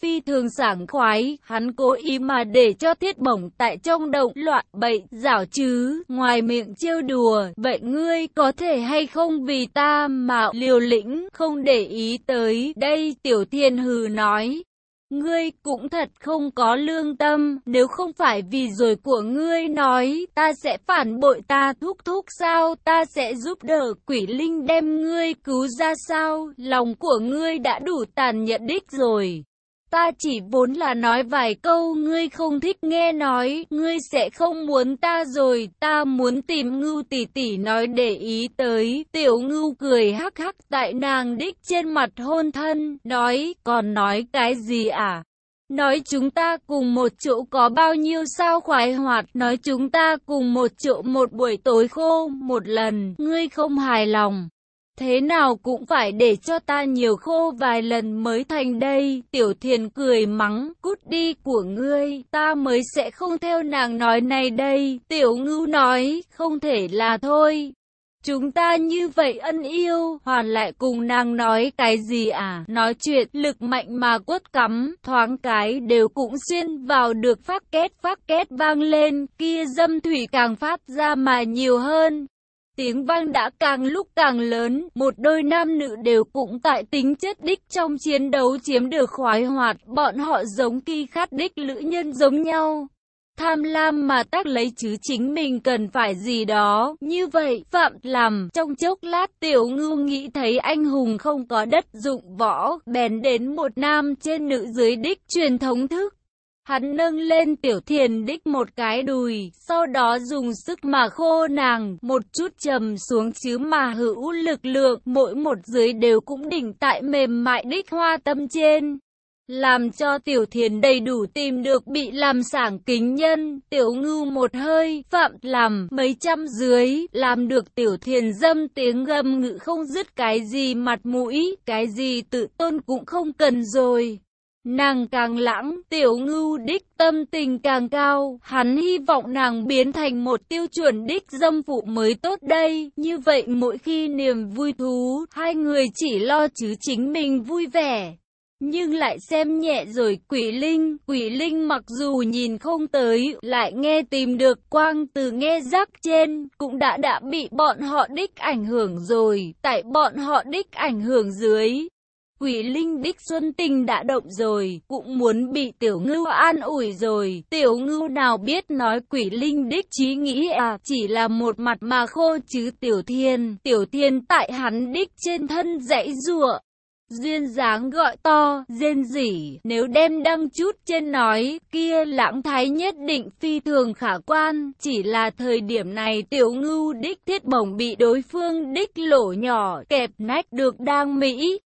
phi thường sảng khoái, hắn cố ý mà để cho thiết bổng tại trong động loạn bậy, rảo chứ, ngoài miệng trêu đùa, vậy ngươi có thể hay không vì ta mà liều lĩnh, không để ý tới, đây tiểu thiên hừ nói. Ngươi cũng thật không có lương tâm, nếu không phải vì rồi của ngươi nói, ta sẽ phản bội ta thúc thúc sao, ta sẽ giúp đỡ quỷ linh đem ngươi cứu ra sao, lòng của ngươi đã đủ tàn nhẫn đích rồi. Ta chỉ vốn là nói vài câu ngươi không thích nghe nói, ngươi sẽ không muốn ta rồi, ta muốn tìm ngưu tỷ tỷ nói để ý tới, tiểu ngưu cười hắc hắc tại nàng đích trên mặt hôn thân, nói, còn nói cái gì à? Nói chúng ta cùng một chỗ có bao nhiêu sao khoái hoạt, nói chúng ta cùng một chỗ một buổi tối khô, một lần, ngươi không hài lòng thế nào cũng phải để cho ta nhiều khô vài lần mới thành đây. Tiểu thiền cười mắng, cút đi của ngươi, ta mới sẽ không theo nàng nói này đây. Tiểu ngưu nói, không thể là thôi. Chúng ta như vậy ân yêu, hoàn lại cùng nàng nói cái gì à? Nói chuyện, lực mạnh mà quất cắm, thoáng cái đều cũng xuyên vào được phát két phát két vang lên, kia dâm thủy càng phát ra mà nhiều hơn. Tiếng vang đã càng lúc càng lớn, một đôi nam nữ đều cũng tại tính chất đích trong chiến đấu chiếm được khoái hoạt, bọn họ giống kỳ khát đích lữ nhân giống nhau tham lam mà tác lấy chứ chính mình cần phải gì đó. Như vậy, Phạm làm, trong chốc lát tiểu ngưu nghĩ thấy anh hùng không có đất dụng võ, bèn đến một nam trên nữ dưới đích truyền thống thức. Hắn nâng lên tiểu thiền đích một cái đùi, sau đó dùng sức mà khô nàng, một chút trầm xuống chứ mà hữu lực lượng, mỗi một dưới đều cũng đỉnh tại mềm mại đích hoa tâm trên làm cho tiểu thiền đầy đủ tìm được bị làm sảng kính nhân, tiểu ngưu một hơi, phạm làm mấy trăm dưới, làm được tiểu thiền dâm tiếng gầm ngự không dứt cái gì mặt mũi, cái gì tự tôn cũng không cần rồi. Nàng càng lãng, tiểu ngưu đích tâm tình càng cao, hắn hy vọng nàng biến thành một tiêu chuẩn đích dâm phụ mới tốt đây, như vậy mỗi khi niềm vui thú, hai người chỉ lo chứ chính mình vui vẻ nhưng lại xem nhẹ rồi quỷ linh. Quỷ linh mặc dù nhìn không tới, lại nghe tìm được quang từ nghe rắc trên, cũng đã đã bị bọn họ đích ảnh hưởng rồi, tại bọn họ đích ảnh hưởng dưới. Quỷ linh đích xuân tình đã động rồi, cũng muốn bị tiểu ngưu an ủi rồi. Tiểu ngưu nào biết nói quỷ linh đích trí nghĩ à, chỉ là một mặt mà khô chứ tiểu thiên. Tiểu thiên tại hắn đích trên thân dãy rùa, Duyên dáng gọi to, rên rỉ, nếu đem đăng chút trên nói, kia lãng thái nhất định phi thường khả quan, chỉ là thời điểm này tiểu ngưu đích thiết bổng bị đối phương đích lỗ nhỏ, kẹp nách được đang mỹ.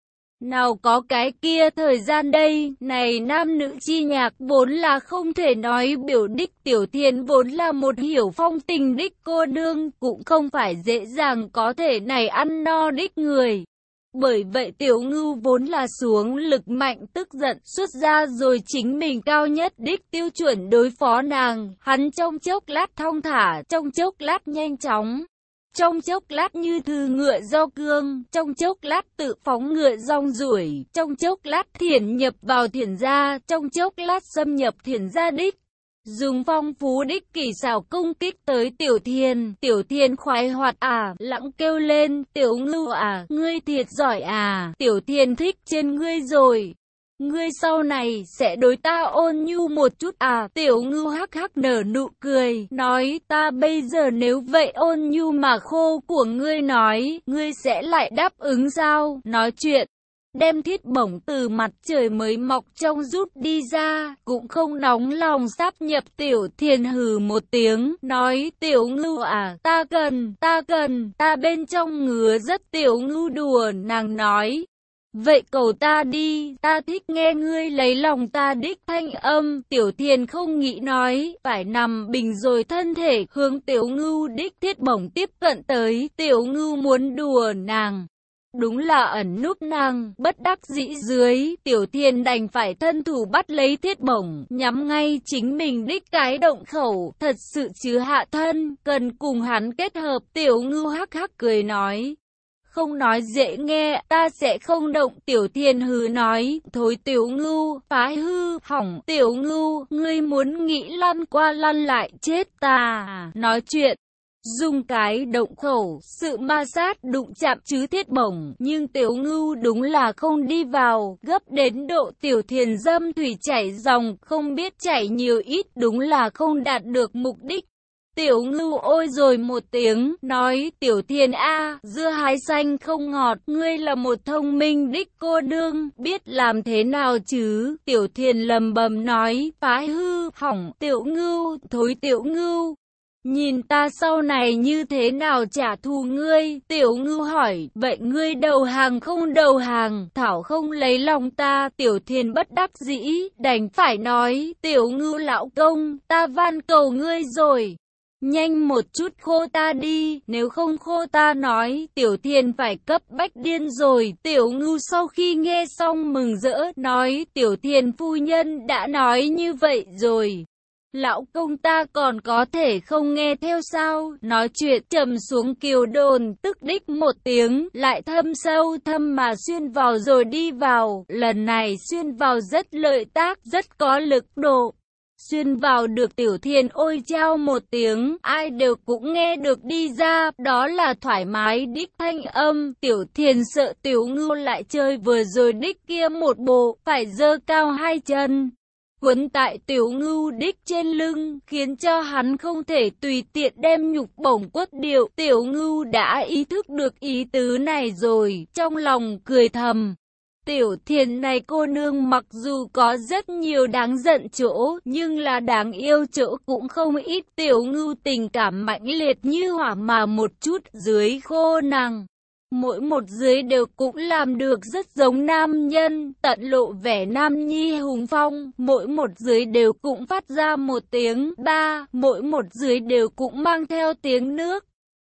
Nào có cái kia thời gian đây, này nam nữ chi nhạc vốn là không thể nói biểu đích tiểu thiên vốn là một hiểu phong tình đích cô đương, cũng không phải dễ dàng có thể này ăn no đích người. Bởi vậy tiểu ngưu vốn là xuống lực mạnh tức giận xuất ra rồi chính mình cao nhất đích tiêu chuẩn đối phó nàng. Hắn trong chốc lát thong thả, trong chốc lát nhanh chóng. Trong chốc lát như thư ngựa do cương, trong chốc lát tự phóng ngựa rong rủi, trong chốc lát thiển nhập vào thiển gia, trong chốc lát xâm nhập thiển gia đích. Dùng phong phú đích kỳ xảo công kích tới tiểu thiên, tiểu thiên khoái hoạt à, lặng kêu lên, tiểu ngưu à, ngươi thiệt giỏi à, tiểu thiên thích trên ngươi rồi. Ngươi sau này sẽ đối ta ôn nhu một chút à, tiểu ngưu hắc hắc nở nụ cười, nói ta bây giờ nếu vậy ôn nhu mà khô của ngươi nói, ngươi sẽ lại đáp ứng sao, nói chuyện đem thiết bổng từ mặt trời mới mọc trong rút đi ra, cũng không nóng lòng sắp nhập tiểu thiền hừ một tiếng, nói tiểu ngưu à, ta cần, ta cần, ta bên trong ngứa rất tiểu ngưu đùa, nàng nói. Vậy cầu ta đi, ta thích nghe ngươi lấy lòng ta đích thanh âm, tiểu thiền không nghĩ nói, phải nằm bình rồi thân thể, hướng tiểu ngưu đích thiết bổng tiếp cận tới, tiểu ngưu muốn đùa nàng. Đúng là ẩn núp nàng, bất đắc dĩ dưới, tiểu thiên đành phải thân thủ bắt lấy thiết bổng, nhắm ngay chính mình đích cái động khẩu, thật sự chứ hạ thân, cần cùng hắn kết hợp, tiểu ngưu hắc hắc cười nói. Không nói dễ nghe, ta sẽ không động, tiểu thiên hứ nói, thối tiểu ngưu, phái hư, hỏng, tiểu ngưu, ngươi muốn nghĩ lăn qua lăn lại, chết ta, à? nói chuyện. Dùng cái động khẩu, sự ma sát đụng chạm chứ thiết bổng, nhưng tiểu ngưu đúng là không đi vào, gấp đến độ tiểu thiền dâm thủy chảy dòng, không biết chảy nhiều ít, đúng là không đạt được mục đích. Tiểu ngưu ôi rồi một tiếng, nói tiểu thiền a dưa hái xanh không ngọt, ngươi là một thông minh đích cô đương, biết làm thế nào chứ, tiểu thiền lầm bầm nói, phái hư, hỏng, tiểu ngưu, thối tiểu ngưu, Nhìn ta sau này như thế nào trả thù ngươi? Tiểu ngư hỏi, vậy ngươi đầu hàng không đầu hàng? Thảo không lấy lòng ta, tiểu thiên bất đắc dĩ, đành phải nói, tiểu ngư lão công, ta van cầu ngươi rồi nhanh một chút khô ta đi, nếu không khô ta nói, tiểu thiền phải cấp bách điên rồi, tiểu ngưu sau khi nghe xong mừng rỡ, nói, tiểu thiền phu nhân đã nói như vậy rồi. Lão công ta còn có thể không nghe theo sao, nói chuyện trầm xuống kiều đồn, tức đích một tiếng, lại thâm sâu thâm mà xuyên vào rồi đi vào, lần này xuyên vào rất lợi tác, rất có lực độ. Xuyên vào được tiểu thiên ôi trao một tiếng, ai đều cũng nghe được đi ra, đó là thoải mái đích thanh âm, tiểu thiên sợ tiểu ngưu lại chơi vừa rồi đích kia một bộ, phải dơ cao hai chân. Quấn tại tiểu ngưu đích trên lưng, khiến cho hắn không thể tùy tiện đem nhục bổng quất điệu. Tiểu ngưu đã ý thức được ý tứ này rồi, trong lòng cười thầm. Tiểu thiền này cô nương mặc dù có rất nhiều đáng giận chỗ, nhưng là đáng yêu chỗ cũng không ít tiểu ngưu tình cảm mãnh liệt như hỏa mà một chút dưới khô nàng. Mỗi một dưới đều cũng làm được rất giống nam nhân, tận lộ vẻ nam nhi hùng phong, mỗi một dưới đều cũng phát ra một tiếng ba, mỗi một dưới đều cũng mang theo tiếng nước.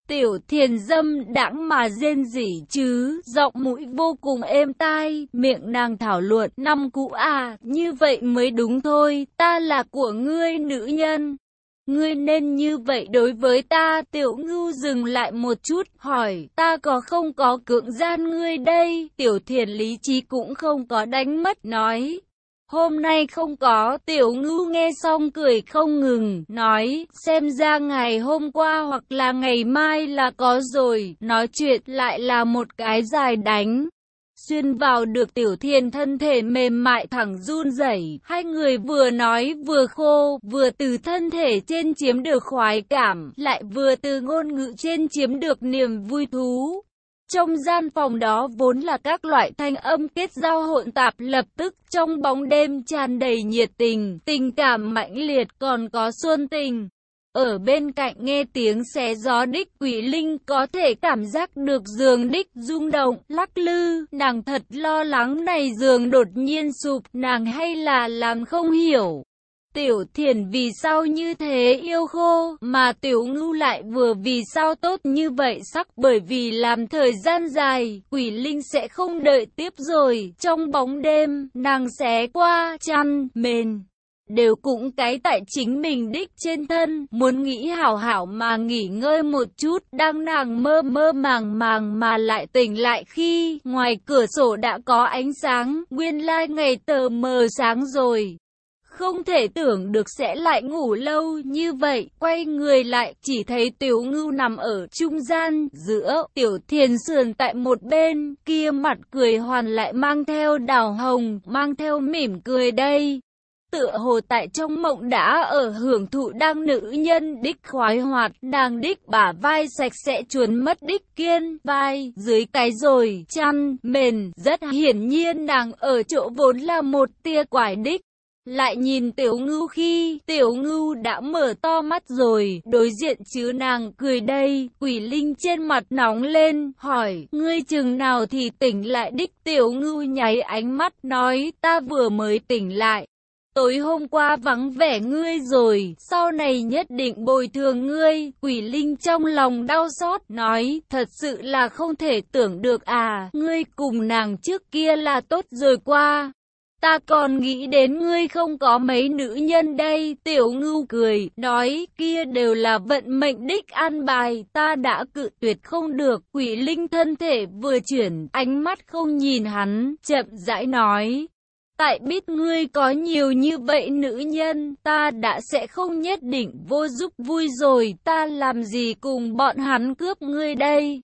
Tiểu thiền dâm đãng mà rên rỉ chứ, giọng mũi vô cùng êm tai, miệng nàng thảo luận, năm cũ à, như vậy mới đúng thôi, ta là của ngươi nữ nhân. Ngươi nên như vậy đối với ta, tiểu ngưu dừng lại một chút, hỏi, ta có không có cưỡng gian ngươi đây, tiểu thiền lý trí cũng không có đánh mất, nói, Hôm nay không có, tiểu ngưu nghe xong cười không ngừng, nói, xem ra ngày hôm qua hoặc là ngày mai là có rồi, nói chuyện lại là một cái dài đánh. Xuyên vào được tiểu thiên thân thể mềm mại thẳng run rẩy, hai người vừa nói vừa khô, vừa từ thân thể trên chiếm được khoái cảm, lại vừa từ ngôn ngữ trên chiếm được niềm vui thú. Trong gian phòng đó vốn là các loại thanh âm kết giao hỗn tạp lập tức trong bóng đêm tràn đầy nhiệt tình, tình cảm mãnh liệt còn có xuân tình. Ở bên cạnh nghe tiếng xé gió đích quỷ linh có thể cảm giác được giường đích rung động, lắc lư, nàng thật lo lắng này giường đột nhiên sụp, nàng hay là làm không hiểu. Tiểu thiền vì sao như thế yêu khô, mà tiểu ngưu lại vừa vì sao tốt như vậy sắc bởi vì làm thời gian dài, quỷ linh sẽ không đợi tiếp rồi, trong bóng đêm, nàng xé qua, chăn, mền. Đều cũng cái tại chính mình đích trên thân, muốn nghĩ hảo hảo mà nghỉ ngơi một chút, đang nàng mơ mơ màng màng mà lại tỉnh lại khi, ngoài cửa sổ đã có ánh sáng, nguyên lai like ngày tờ mờ sáng rồi. Không thể tưởng được sẽ lại ngủ lâu như vậy, quay người lại, chỉ thấy tiểu ngưu nằm ở trung gian, giữa, tiểu thiền sườn tại một bên, kia mặt cười hoàn lại mang theo đào hồng, mang theo mỉm cười đây. Tựa hồ tại trong mộng đã ở hưởng thụ đang nữ nhân đích khoái hoạt, đang đích bả vai sạch sẽ chuồn mất đích kiên, vai, dưới cái rồi, chăn, mền, rất hiển nhiên nàng ở chỗ vốn là một tia quải đích. Lại nhìn tiểu ngưu khi, tiểu ngưu đã mở to mắt rồi, đối diện chứ nàng cười đây, quỷ linh trên mặt nóng lên, hỏi, ngươi chừng nào thì tỉnh lại đích? Tiểu ngưu nháy ánh mắt nói, ta vừa mới tỉnh lại. Tối hôm qua vắng vẻ ngươi rồi, sau này nhất định bồi thường ngươi, quỷ linh trong lòng đau xót, nói, thật sự là không thể tưởng được à, ngươi cùng nàng trước kia là tốt rồi qua, Ta còn nghĩ đến ngươi không có mấy nữ nhân đây, tiểu ngưu cười, nói, kia đều là vận mệnh đích an bài, ta đã cự tuyệt không được, quỷ linh thân thể vừa chuyển, ánh mắt không nhìn hắn, chậm rãi nói. Tại biết ngươi có nhiều như vậy nữ nhân, ta đã sẽ không nhất định vô giúp vui rồi, ta làm gì cùng bọn hắn cướp ngươi đây.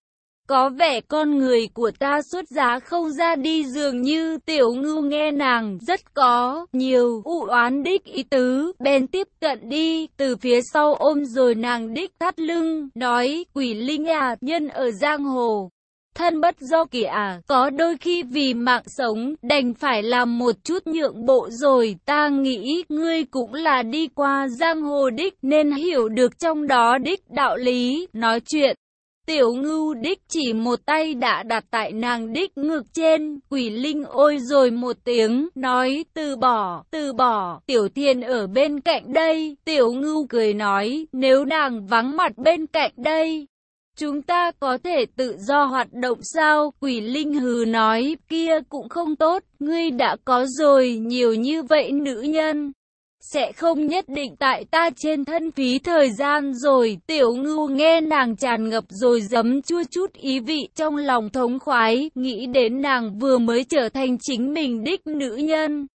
Có vẻ con người của ta xuất giá không ra đi dường như tiểu ngưu nghe nàng rất có nhiều u oán đích ý tứ, bèn tiếp cận đi, từ phía sau ôm rồi nàng đích thắt lưng, nói quỷ linh à, nhân ở giang hồ. Thân bất do kỳ à, có đôi khi vì mạng sống, đành phải làm một chút nhượng bộ rồi, ta nghĩ ngươi cũng là đi qua giang hồ đích nên hiểu được trong đó đích đạo lý, nói chuyện. Tiểu ngưu đích chỉ một tay đã đặt tại nàng đích ngực trên, quỷ linh ôi rồi một tiếng, nói từ bỏ, từ bỏ, tiểu thiên ở bên cạnh đây, tiểu ngưu cười nói, nếu nàng vắng mặt bên cạnh đây, Chúng ta có thể tự do hoạt động sao? Quỷ linh hừ nói, kia cũng không tốt, ngươi đã có rồi, nhiều như vậy nữ nhân. Sẽ không nhất định tại ta trên thân phí thời gian rồi, tiểu ngưu nghe nàng tràn ngập rồi giấm chua chút ý vị trong lòng thống khoái, nghĩ đến nàng vừa mới trở thành chính mình đích nữ nhân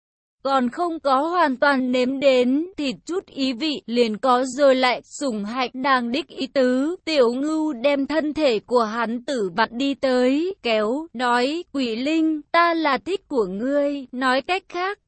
còn không có hoàn toàn nếm đến, thịt chút ý vị liền có rồi lại sủng hạnh nàng đích ý tứ. Tiểu ngưu đem thân thể của hắn tử vặt đi tới, kéo, nói, quỷ linh, ta là thích của ngươi, nói cách khác.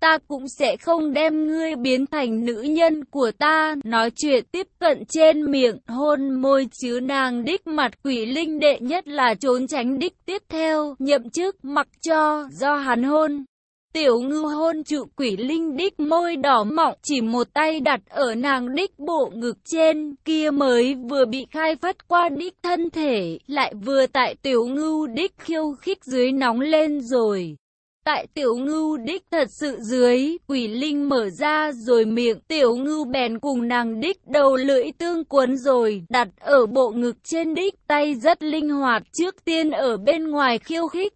Ta cũng sẽ không đem ngươi biến thành nữ nhân của ta, nói chuyện tiếp cận trên miệng, hôn môi chứ nàng đích mặt quỷ linh đệ nhất là trốn tránh đích tiếp theo, nhậm chức mặc cho, do hắn hôn. Tiểu ngư hôn trụ quỷ linh đích môi đỏ mọng chỉ một tay đặt ở nàng đích bộ ngực trên kia mới vừa bị khai phát qua đích thân thể lại vừa tại tiểu ngư đích khiêu khích dưới nóng lên rồi. Tại tiểu ngưu đích thật sự dưới, quỷ linh mở ra rồi miệng. Tiểu ngưu bèn cùng nàng đích đầu lưỡi tương cuốn rồi, đặt ở bộ ngực trên đích tay rất linh hoạt trước tiên ở bên ngoài khiêu khích.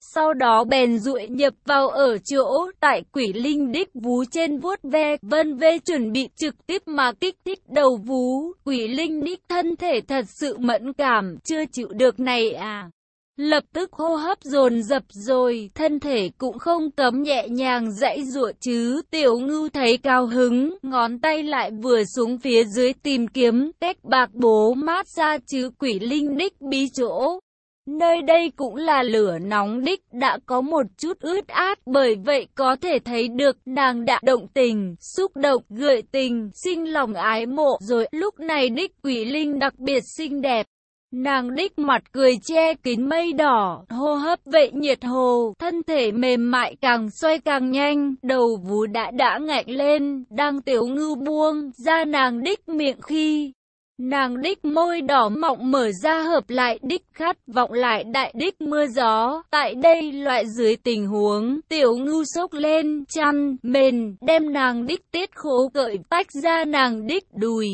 Sau đó bèn rụi nhập vào ở chỗ, tại quỷ linh đích vú trên vuốt ve, vân vê chuẩn bị trực tiếp mà kích thích đầu vú, quỷ linh đích thân thể thật sự mẫn cảm, chưa chịu được này à. Lập tức hô hấp dồn dập rồi, thân thể cũng không cấm nhẹ nhàng dãy ruột chứ, tiểu ngưu thấy cao hứng, ngón tay lại vừa xuống phía dưới tìm kiếm, tách bạc bố mát ra chứ quỷ linh đích bí chỗ. Nơi đây cũng là lửa nóng đích đã có một chút ướt át bởi vậy có thể thấy được nàng đã động tình, xúc động, gợi tình, sinh lòng ái mộ rồi lúc này đích quỷ linh đặc biệt xinh đẹp. Nàng đích mặt cười che kín mây đỏ, hô hấp vậy nhiệt hồ, thân thể mềm mại càng xoay càng nhanh, đầu vú đã đã ngạnh lên, đang tiểu ngư buông, ra nàng đích miệng khi. Nàng đích môi đỏ mọng mở ra hợp lại đích khát vọng lại đại đích mưa gió. Tại đây loại dưới tình huống, tiểu ngưu sốc lên, chăn, mền, đem nàng đích tiết khố cởi tách ra nàng đích đùi.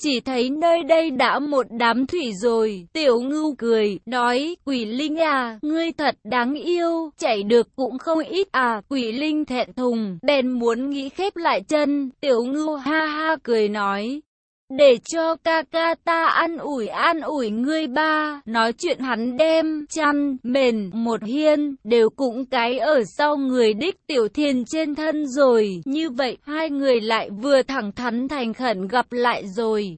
Chỉ thấy nơi đây đã một đám thủy rồi, tiểu ngưu cười, nói, quỷ linh à, ngươi thật đáng yêu, chảy được cũng không ít à, quỷ linh thẹn thùng, bèn muốn nghĩ khép lại chân, tiểu ngưu ha ha cười nói, để cho ca ca ta ăn ủi an ủi ngươi ba, nói chuyện hắn đem, chăn, mền, một hiên, đều cũng cái ở sau người đích tiểu thiền trên thân rồi, như vậy hai người lại vừa thẳng thắn thành khẩn gặp lại rồi.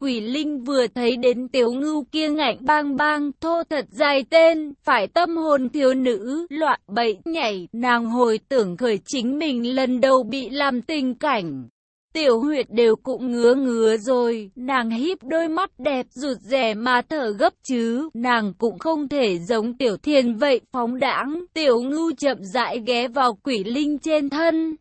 Quỷ Linh vừa thấy đến tiểu ngưu kia ngạnh bang bang, thô thật dài tên, phải tâm hồn thiếu nữ, loạn bậy nhảy, nàng hồi tưởng khởi chính mình lần đầu bị làm tình cảnh. Tiểu huyệt đều cũng ngứa ngứa rồi, nàng híp đôi mắt đẹp rụt rè mà thở gấp chứ, nàng cũng không thể giống tiểu thiên vậy phóng đãng, tiểu ngưu chậm rãi ghé vào quỷ linh trên thân.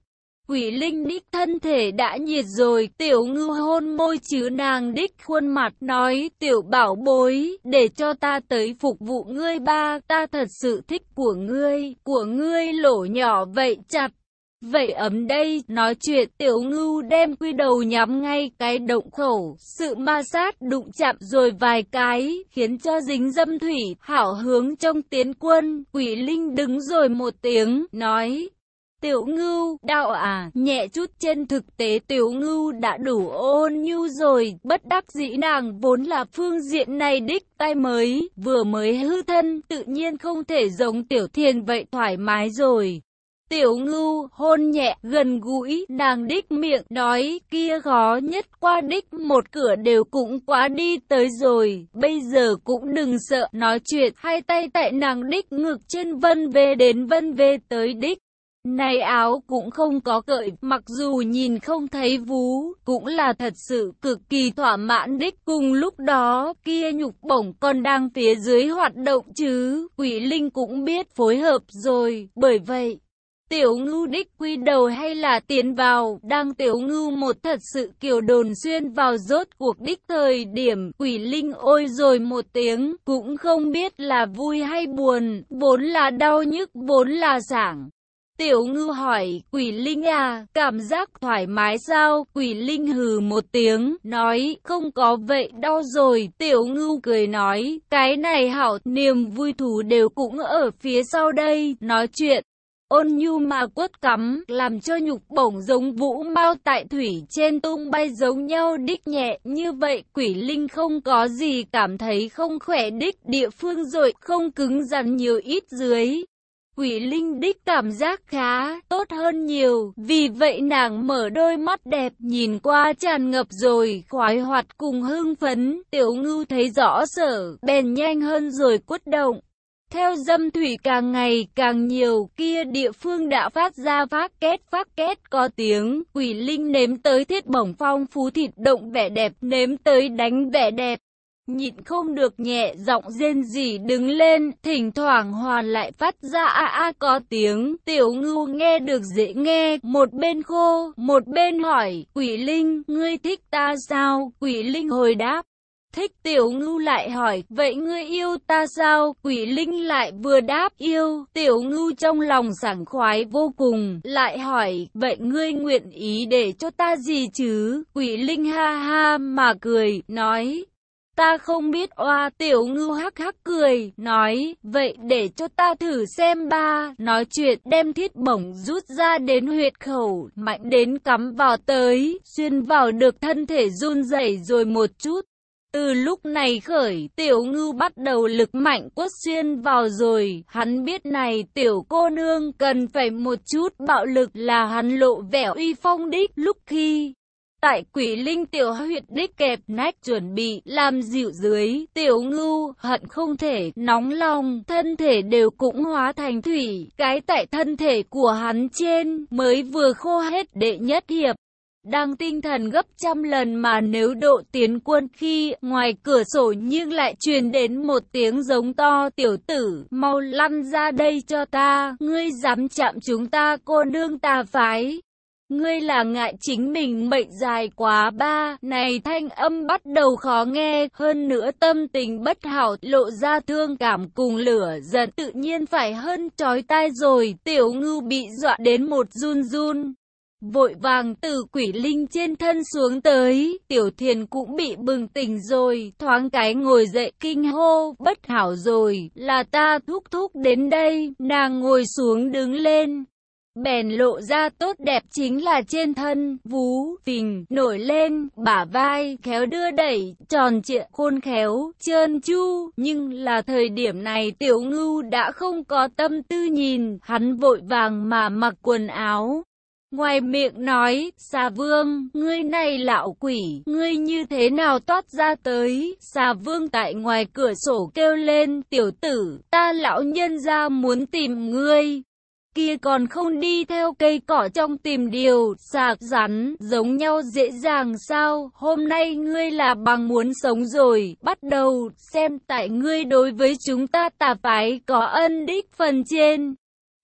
Quỷ linh đích thân thể đã nhiệt rồi, tiểu ngưu hôn môi chứ nàng đích khuôn mặt nói, tiểu bảo bối, để cho ta tới phục vụ ngươi ba, ta thật sự thích của ngươi, của ngươi lỗ nhỏ vậy chặt. Vậy ấm đây, nói chuyện tiểu ngưu đem quy đầu nhắm ngay cái động khẩu, sự ma sát đụng chạm rồi vài cái, khiến cho dính dâm thủy, hảo hướng trong tiến quân, quỷ linh đứng rồi một tiếng, nói. Tiểu ngưu, đạo à, nhẹ chút trên thực tế tiểu ngưu đã đủ ôn nhu rồi, bất đắc dĩ nàng vốn là phương diện này đích tay mới, vừa mới hư thân, tự nhiên không thể giống tiểu thiên vậy thoải mái rồi. Tiểu ngưu hôn nhẹ gần gũi nàng đích miệng nói kia khó nhất qua đích một cửa đều cũng quá đi tới rồi bây giờ cũng đừng sợ nói chuyện hai tay tại nàng đích ngực trên vân về đến vân về tới đích. Này áo cũng không có cởi, mặc dù nhìn không thấy vú, cũng là thật sự cực kỳ thỏa mãn đích. Cùng lúc đó, kia nhục bổng còn đang phía dưới hoạt động chứ, quỷ linh cũng biết phối hợp rồi, bởi vậy, Tiểu ngưu đích quy đầu hay là tiến vào, đang tiểu ngưu một thật sự kiểu đồn xuyên vào rốt cuộc đích thời điểm, quỷ linh ôi rồi một tiếng, cũng không biết là vui hay buồn, vốn là đau nhức, vốn là giảng. Tiểu ngư hỏi, quỷ linh à, cảm giác thoải mái sao? Quỷ linh hừ một tiếng, nói, không có vậy đau rồi. Tiểu ngư cười nói, cái này hảo, niềm vui thú đều cũng ở phía sau đây, nói chuyện. Ôn nhu mà quất cắm, làm cho nhục bổng giống vũ mau tại thủy trên tung bay giống nhau đích nhẹ. Như vậy quỷ linh không có gì cảm thấy không khỏe đích địa phương rồi, không cứng rắn nhiều ít dưới. Quỷ linh đích cảm giác khá tốt hơn nhiều, vì vậy nàng mở đôi mắt đẹp nhìn qua tràn ngập rồi, khoái hoạt cùng hưng phấn, tiểu ngưu thấy rõ sở, bèn nhanh hơn rồi quất động. Theo dâm thủy càng ngày càng nhiều, kia địa phương đã phát ra phát két phát két có tiếng, quỷ linh nếm tới thiết bổng phong phú thịt động vẻ đẹp, nếm tới đánh vẻ đẹp. Nhịn không được nhẹ giọng rên rỉ đứng lên, thỉnh thoảng hoàn lại phát ra a a có tiếng, tiểu ngưu nghe được dễ nghe, một bên khô, một bên hỏi, quỷ linh, ngươi thích ta sao? Quỷ linh hồi đáp, thích tiểu ngưu lại hỏi, vậy ngươi yêu ta sao? Quỷ linh lại vừa đáp yêu, tiểu ngưu trong lòng sảng khoái vô cùng, lại hỏi, vậy ngươi nguyện ý để cho ta gì chứ? Quỷ linh ha ha mà cười, nói, Ta không biết oa tiểu ngưu hắc hắc cười, nói, vậy để cho ta thử xem ba, nói chuyện đem thiết bổng rút ra đến huyệt khẩu, mạnh đến cắm vào tới, xuyên vào được thân thể run rẩy rồi một chút. Từ lúc này khởi, tiểu ngưu bắt đầu lực mạnh quất xuyên vào rồi, hắn biết này tiểu cô nương cần phải một chút bạo lực là hắn lộ vẻ uy phong đích. Lúc khi Tại quỷ linh tiểu huyệt đích kẹp nách chuẩn bị làm dịu dưới, tiểu ngưu hận không thể nóng lòng, thân thể đều cũng hóa thành thủy, cái tại thân thể của hắn trên mới vừa khô hết đệ nhất hiệp. Đang tinh thần gấp trăm lần mà nếu độ tiến quân khi ngoài cửa sổ nhưng lại truyền đến một tiếng giống to tiểu tử, mau lăn ra đây cho ta, ngươi dám chạm chúng ta cô nương tà phái. Ngươi là ngại chính mình mệnh dài quá ba, này thanh âm bắt đầu khó nghe, hơn nữa tâm tình bất hảo, lộ ra thương cảm cùng lửa giận tự nhiên phải hơn trói tai rồi, tiểu ngư bị dọa đến một run run. Vội vàng từ quỷ linh trên thân xuống tới, tiểu thiền cũng bị bừng tỉnh rồi, thoáng cái ngồi dậy kinh hô, bất hảo rồi, là ta thúc thúc đến đây, nàng ngồi xuống đứng lên, bèn lộ ra tốt đẹp chính là trên thân, vú, phình, nổi lên, bả vai, khéo đưa đẩy, tròn trịa, khôn khéo, trơn chu, nhưng là thời điểm này tiểu ngưu đã không có tâm tư nhìn, hắn vội vàng mà mặc quần áo. Ngoài miệng nói, xà vương, ngươi này lão quỷ, ngươi như thế nào toát ra tới, xà vương tại ngoài cửa sổ kêu lên, tiểu tử, ta lão nhân ra muốn tìm ngươi, kia còn không đi theo cây cỏ trong tìm điều, sạc rắn, giống nhau dễ dàng sao, hôm nay ngươi là bằng muốn sống rồi, bắt đầu, xem tại ngươi đối với chúng ta tà phái có ân đích phần trên.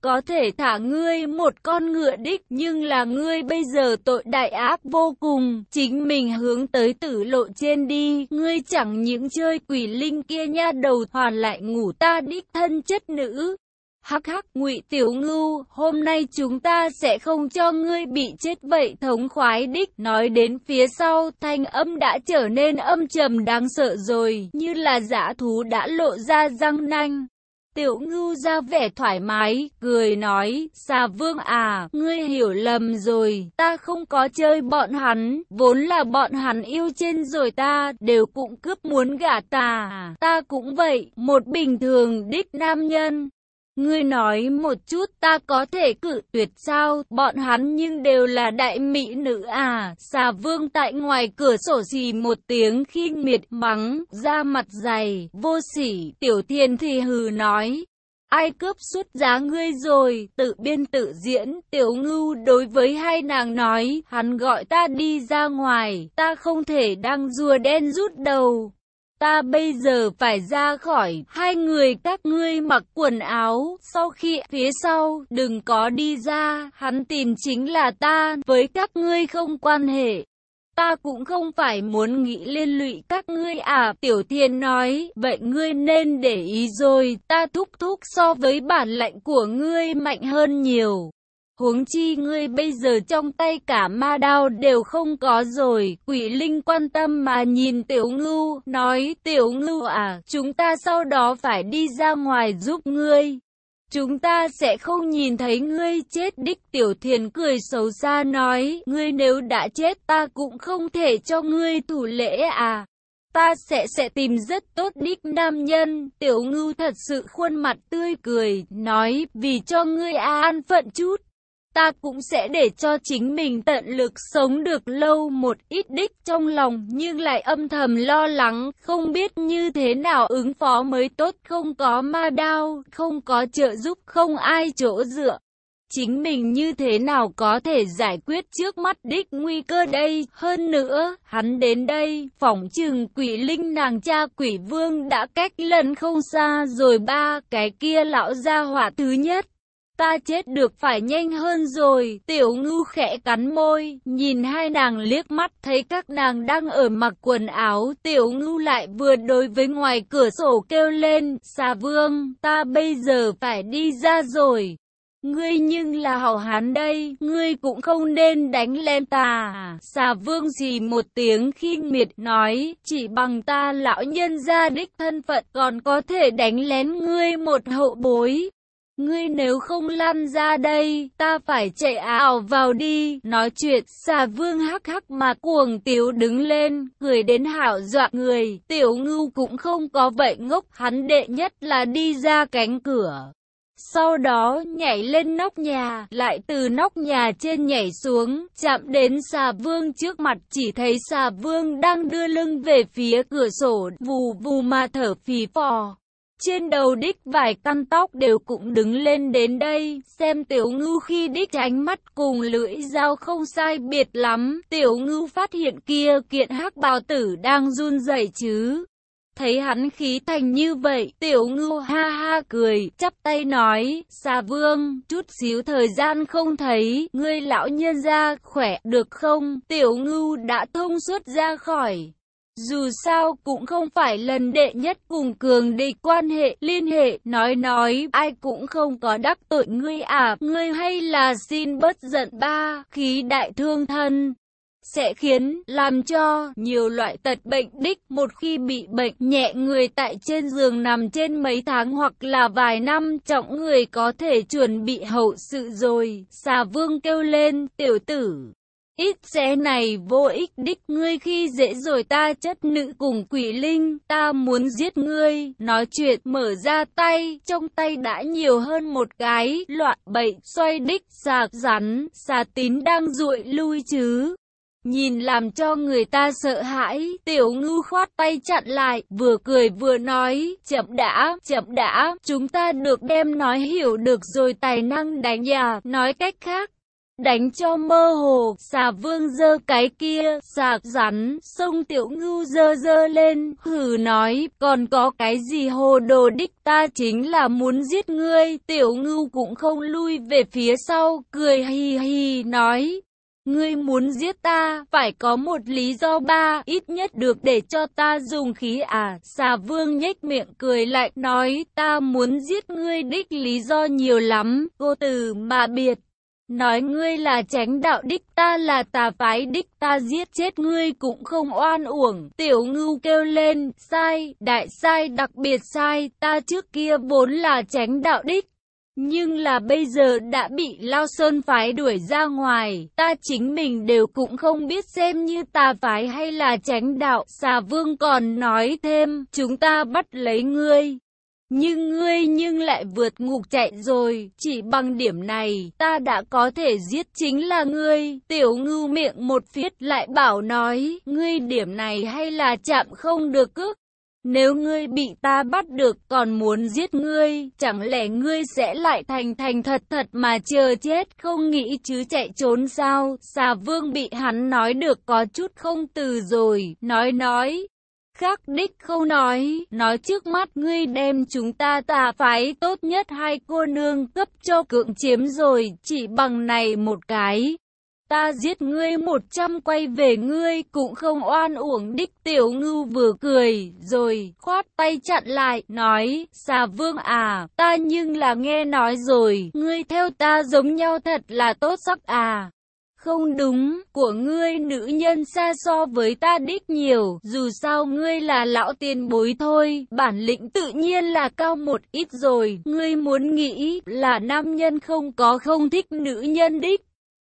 Có thể thả ngươi một con ngựa đích nhưng là ngươi bây giờ tội đại ác vô cùng, chính mình hướng tới tử lộ trên đi, ngươi chẳng những chơi quỷ linh kia nha đầu hoàn lại ngủ ta đích thân chất nữ, Hắc hắc ngụy tiểu ngưu, hôm nay chúng ta sẽ không cho ngươi bị chết vậy thống khoái đích. Nói đến phía sau, thanh âm đã trở nên âm trầm đáng sợ rồi, như là dã thú đã lộ ra răng nanh. Tiểu ngưu ra vẻ thoải mái, cười nói, xà vương à, ngươi hiểu lầm rồi, ta không có chơi bọn hắn, vốn là bọn hắn yêu trên rồi ta, đều cũng cướp muốn gả ta, ta cũng vậy, một bình thường đích nam nhân, Ngươi nói một chút ta có thể cử tuyệt sao, bọn hắn nhưng đều là đại mỹ nữ à, xà vương tại ngoài cửa sổ xì một tiếng khi miệt mắng, ra mặt dày, vô sỉ, tiểu thiên thì hừ nói. Ai cướp suốt giá ngươi rồi, tự biên tự diễn, tiểu ngưu đối với hai nàng nói, hắn gọi ta đi ra ngoài, ta không thể đang rùa đen rút đầu ta bây giờ phải ra khỏi, hai người các ngươi mặc quần áo, sau khi phía sau, đừng có đi ra, hắn tìm chính là ta, với các ngươi không quan hệ. Ta cũng không phải muốn nghĩ liên lụy các ngươi à, Tiểu Thiên nói, vậy ngươi nên để ý rồi, ta thúc thúc so với bản lệnh của ngươi mạnh hơn nhiều. Huống chi ngươi bây giờ trong tay cả ma đao đều không có rồi, quỷ linh quan tâm mà nhìn tiểu ngưu, nói tiểu ngưu à, chúng ta sau đó phải đi ra ngoài giúp ngươi. Chúng ta sẽ không nhìn thấy ngươi chết đích tiểu thiền cười xấu xa nói, ngươi nếu đã chết ta cũng không thể cho ngươi thủ lễ à. Ta sẽ sẽ tìm rất tốt đích nam nhân, tiểu ngưu thật sự khuôn mặt tươi cười, nói, vì cho ngươi an phận chút ta cũng sẽ để cho chính mình tận lực sống được lâu một ít đích trong lòng nhưng lại âm thầm lo lắng, không biết như thế nào ứng phó mới tốt. Không có ma đao, không có trợ giúp, không ai chỗ dựa. Chính mình như thế nào có thể giải quyết trước mắt đích nguy cơ đây, hơn nữa, hắn đến đây, phỏng trừng quỷ linh nàng cha quỷ vương đã cách lần không xa rồi ba, cái kia lão gia hỏa thứ nhất. Ta chết được phải nhanh hơn rồi, tiểu ngưu khẽ cắn môi, nhìn hai nàng liếc mắt thấy các nàng đang ở mặc quần áo, tiểu ngưu lại vừa đối với ngoài cửa sổ kêu lên, xà vương, ta bây giờ phải đi ra rồi. Ngươi nhưng là hảo hán đây, ngươi cũng không nên đánh lên ta. Xà vương gì một tiếng khinh miệt nói, chỉ bằng ta lão nhân gia đích thân phận còn có thể đánh lén ngươi một hậu bối. Ngươi nếu không lăn ra đây, ta phải chạy ảo vào đi. Nói chuyện, xà vương hắc hắc mà cuồng tiếu đứng lên, cười đến hảo dọa người. Tiểu ngưu cũng không có vậy ngốc, hắn đệ nhất là đi ra cánh cửa. Sau đó nhảy lên nóc nhà, lại từ nóc nhà trên nhảy xuống, chạm đến xà vương trước mặt chỉ thấy xà vương đang đưa lưng về phía cửa sổ, vù vù mà thở phì phò. Trên đầu đích vài căn tóc đều cũng đứng lên đến đây, xem tiểu ngưu khi đích ánh mắt cùng lưỡi dao không sai biệt lắm, tiểu ngưu phát hiện kia kiện hắc bào tử đang run rẩy chứ. Thấy hắn khí thành như vậy, tiểu ngưu ha ha cười, chắp tay nói, xà vương, chút xíu thời gian không thấy, ngươi lão nhân ra, khỏe được không? Tiểu ngưu đã thông suốt ra khỏi. Dù sao cũng không phải lần đệ nhất cùng cường địch quan hệ liên hệ, nói nói, ai cũng không có đắc tội ngươi à, ngươi hay là xin bớt giận ba, khí đại thương thân. Sẽ khiến, làm cho, nhiều loại tật bệnh đích một khi bị bệnh nhẹ người tại trên giường nằm trên mấy tháng hoặc là vài năm trọng người có thể chuẩn bị hậu sự rồi. Xà vương kêu lên, tiểu tử. Ít xé này vô ích đích ngươi khi dễ rồi ta chất nữ cùng quỷ linh, ta muốn giết ngươi, nói chuyện mở ra tay, trong tay đã nhiều hơn một cái, loạn bậy, xoay đích, sạc rắn, xà tín đang ruội lui chứ. Nhìn làm cho người ta sợ hãi, tiểu ngư khoát tay chặn lại, vừa cười vừa nói, chậm đã, chậm đã, chúng ta được đem nói hiểu được rồi tài năng đánh nhà, nói cách khác, đánh cho mơ hồ, xà vương dơ cái kia, sạc rắn, sông tiểu ngưu dơ dơ lên, hừ nói, còn có cái gì hồ đồ đích ta chính là muốn giết ngươi, tiểu ngưu cũng không lui về phía sau, cười hì hì nói. Ngươi muốn giết ta, phải có một lý do ba, ít nhất được để cho ta dùng khí à. Xà vương nhếch miệng cười lại nói, ta muốn giết ngươi đích lý do nhiều lắm, cô từ mà biệt. Nói ngươi là tránh đạo đích ta là tà phái đích ta giết chết ngươi cũng không oan uổng. Tiểu ngưu kêu lên, sai, đại sai đặc biệt sai, ta trước kia vốn là tránh đạo đích. Nhưng là bây giờ đã bị Lao Sơn phái đuổi ra ngoài, ta chính mình đều cũng không biết xem như tà phái hay là tránh đạo. Xà vương còn nói thêm, chúng ta bắt lấy ngươi. Nhưng ngươi nhưng lại vượt ngục chạy rồi, chỉ bằng điểm này, ta đã có thể giết chính là ngươi. Tiểu ngưu miệng một phiết lại bảo nói, ngươi điểm này hay là chạm không được cước. Nếu ngươi bị ta bắt được còn muốn giết ngươi, chẳng lẽ ngươi sẽ lại thành thành thật thật mà chờ chết không nghĩ chứ chạy trốn sao? Xà vương bị hắn nói được có chút không từ rồi, nói nói. Khác đích khâu nói, nói trước mắt ngươi đem chúng ta tà phái tốt nhất hai cô nương cấp cho cưỡng chiếm rồi, chỉ bằng này một cái. Ta giết ngươi một trăm quay về ngươi cũng không oan uổng đích tiểu ngưu vừa cười, rồi khoát tay chặn lại, nói, xà vương à, ta nhưng là nghe nói rồi, ngươi theo ta giống nhau thật là tốt sắc à. Không đúng, của ngươi nữ nhân xa so với ta đích nhiều, dù sao ngươi là lão tiền bối thôi, bản lĩnh tự nhiên là cao một ít rồi, ngươi muốn nghĩ là nam nhân không có không thích nữ nhân đích.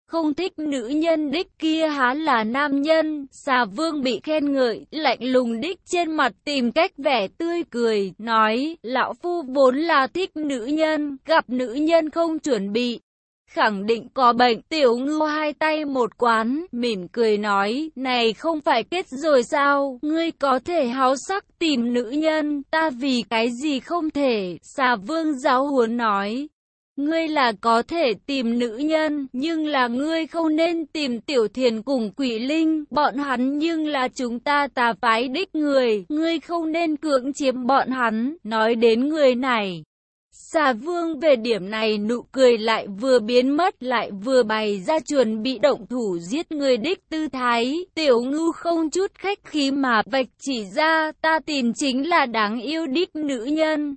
Không thích nữ nhân đích kia há là nam nhân, xà vương bị khen ngợi, lạnh lùng đích trên mặt tìm cách vẻ tươi cười, nói, lão phu vốn là thích nữ nhân, gặp nữ nhân không chuẩn bị, khẳng định có bệnh. Tiểu ngư hai tay một quán, mỉm cười nói, này không phải kết rồi sao, ngươi có thể háo sắc tìm nữ nhân, ta vì cái gì không thể, xà vương giáo huấn nói. Ngươi là có thể tìm nữ nhân, nhưng là ngươi không nên tìm tiểu thiền cùng quỷ linh, bọn hắn nhưng là chúng ta tà phái đích người, ngươi không nên cưỡng chiếm bọn hắn, nói đến người này. Xà vương về điểm này nụ cười lại vừa biến mất lại vừa bày ra chuẩn bị động thủ giết người đích tư thái. Tiểu Ngưu không chút khách khí mà vạch chỉ ra, ta tìm chính là đáng yêu đích nữ nhân.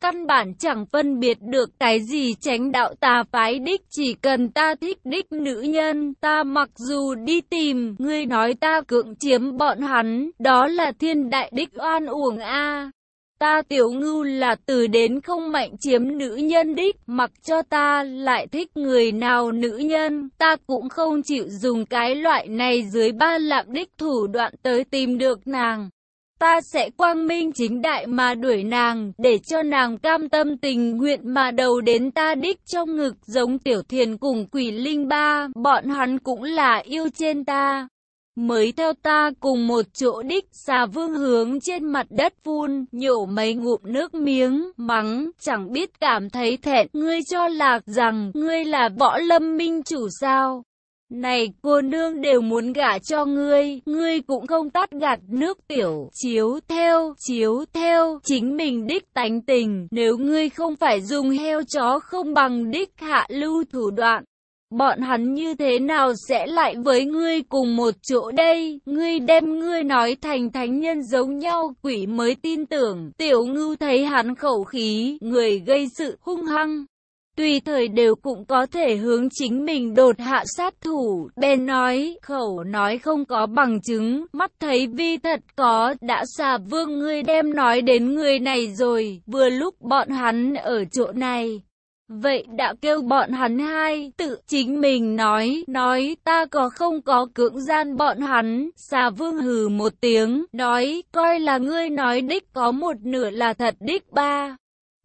Căn bản chẳng phân biệt được cái gì tránh đạo tà phái đích, chỉ cần ta thích đích nữ nhân, ta mặc dù đi tìm, ngươi nói ta cưỡng chiếm bọn hắn, đó là thiên đại đích oan uổng a Ta tiểu ngưu là từ đến không mạnh chiếm nữ nhân đích, mặc cho ta lại thích người nào nữ nhân, ta cũng không chịu dùng cái loại này dưới ba lạm đích thủ đoạn tới tìm được nàng. Ta sẽ quang minh chính đại mà đuổi nàng, để cho nàng cam tâm tình nguyện mà đầu đến ta đích trong ngực giống tiểu thiền cùng quỷ linh ba, bọn hắn cũng là yêu trên ta. Mới theo ta cùng một chỗ đích xà vương hướng trên mặt đất phun, nhổ mấy ngụm nước miếng, mắng, chẳng biết cảm thấy thẹn, ngươi cho lạc rằng, ngươi là võ lâm minh chủ sao. Này, cô nương đều muốn gả cho ngươi, ngươi cũng không tắt gạt nước tiểu, chiếu theo, chiếu theo, chính mình đích tánh tình, nếu ngươi không phải dùng heo chó không bằng đích hạ lưu thủ đoạn, Bọn hắn như thế nào sẽ lại với ngươi cùng một chỗ đây? Ngươi đem ngươi nói thành thánh nhân giống nhau, quỷ mới tin tưởng. Tiểu ngưu thấy hắn khẩu khí, người gây sự hung hăng. Tùy thời đều cũng có thể hướng chính mình đột hạ sát thủ. Bên nói, khẩu nói không có bằng chứng, mắt thấy vi thật có, đã xà vương ngươi đem nói đến người này rồi, vừa lúc bọn hắn ở chỗ này. Vậy đã kêu bọn hắn hai, tự chính mình nói, nói ta có không có cưỡng gian bọn hắn, xà vương hừ một tiếng, nói, coi là ngươi nói đích có một nửa là thật đích ba.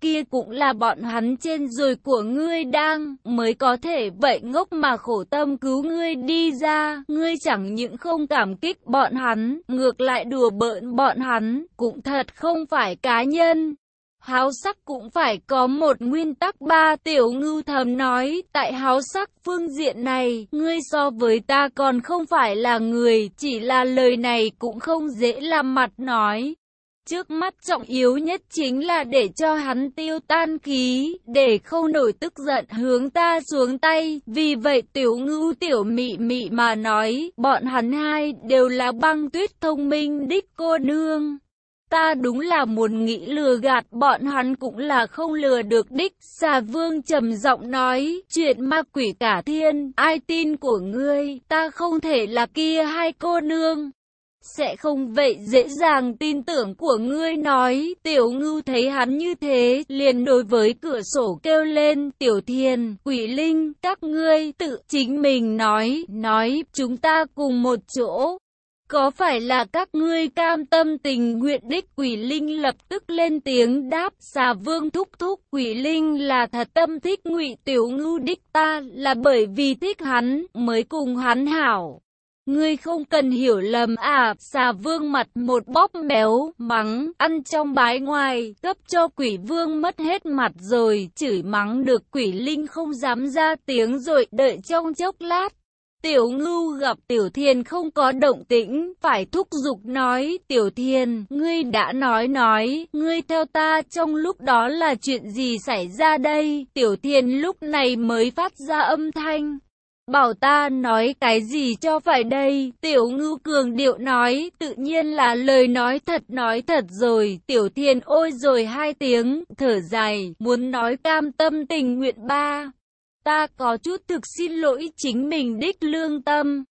Kia cũng là bọn hắn trên rồi của ngươi đang, mới có thể vậy ngốc mà khổ tâm cứu ngươi đi ra, ngươi chẳng những không cảm kích bọn hắn, ngược lại đùa bỡn bọn hắn, cũng thật không phải cá nhân. Háo sắc cũng phải có một nguyên tắc ba tiểu ngưu thầm nói, tại háo sắc phương diện này, ngươi so với ta còn không phải là người, chỉ là lời này cũng không dễ làm mặt nói. Trước mắt trọng yếu nhất chính là để cho hắn tiêu tan khí, để không nổi tức giận hướng ta xuống tay. Vì vậy tiểu ngưu tiểu mị mị mà nói, bọn hắn hai đều là băng tuyết thông minh đích cô nương. Ta đúng là muốn nghĩ lừa gạt bọn hắn cũng là không lừa được đích. Xà vương trầm giọng nói, chuyện ma quỷ cả thiên, ai tin của ngươi, ta không thể là kia hai cô nương. Sẽ không vậy dễ dàng tin tưởng của ngươi nói, tiểu ngưu thấy hắn như thế, liền đối với cửa sổ kêu lên, tiểu thiên, quỷ linh, các ngươi tự chính mình nói, nói, chúng ta cùng một chỗ. Có phải là các ngươi cam tâm tình nguyện đích quỷ linh lập tức lên tiếng đáp xà vương thúc thúc quỷ linh là thật tâm thích ngụy tiểu ngưu đích ta là bởi vì thích hắn mới cùng hắn hảo. Ngươi không cần hiểu lầm à, xà vương mặt một bóp méo, mắng, ăn trong bái ngoài, cấp cho quỷ vương mất hết mặt rồi, chửi mắng được quỷ linh không dám ra tiếng rồi đợi trong chốc lát. Tiểu ngưu gặp tiểu thiên không có động tĩnh, phải thúc giục nói, tiểu thiên, ngươi đã nói nói, ngươi theo ta trong lúc đó là chuyện gì xảy ra đây, tiểu thiên lúc này mới phát ra âm thanh. Bảo ta nói cái gì cho phải đây, tiểu ngưu cường điệu nói, tự nhiên là lời nói thật nói thật rồi, tiểu thiên ôi rồi hai tiếng, thở dài, muốn nói cam tâm tình nguyện ba. Ta có chút thực xin lỗi chính mình đích lương tâm.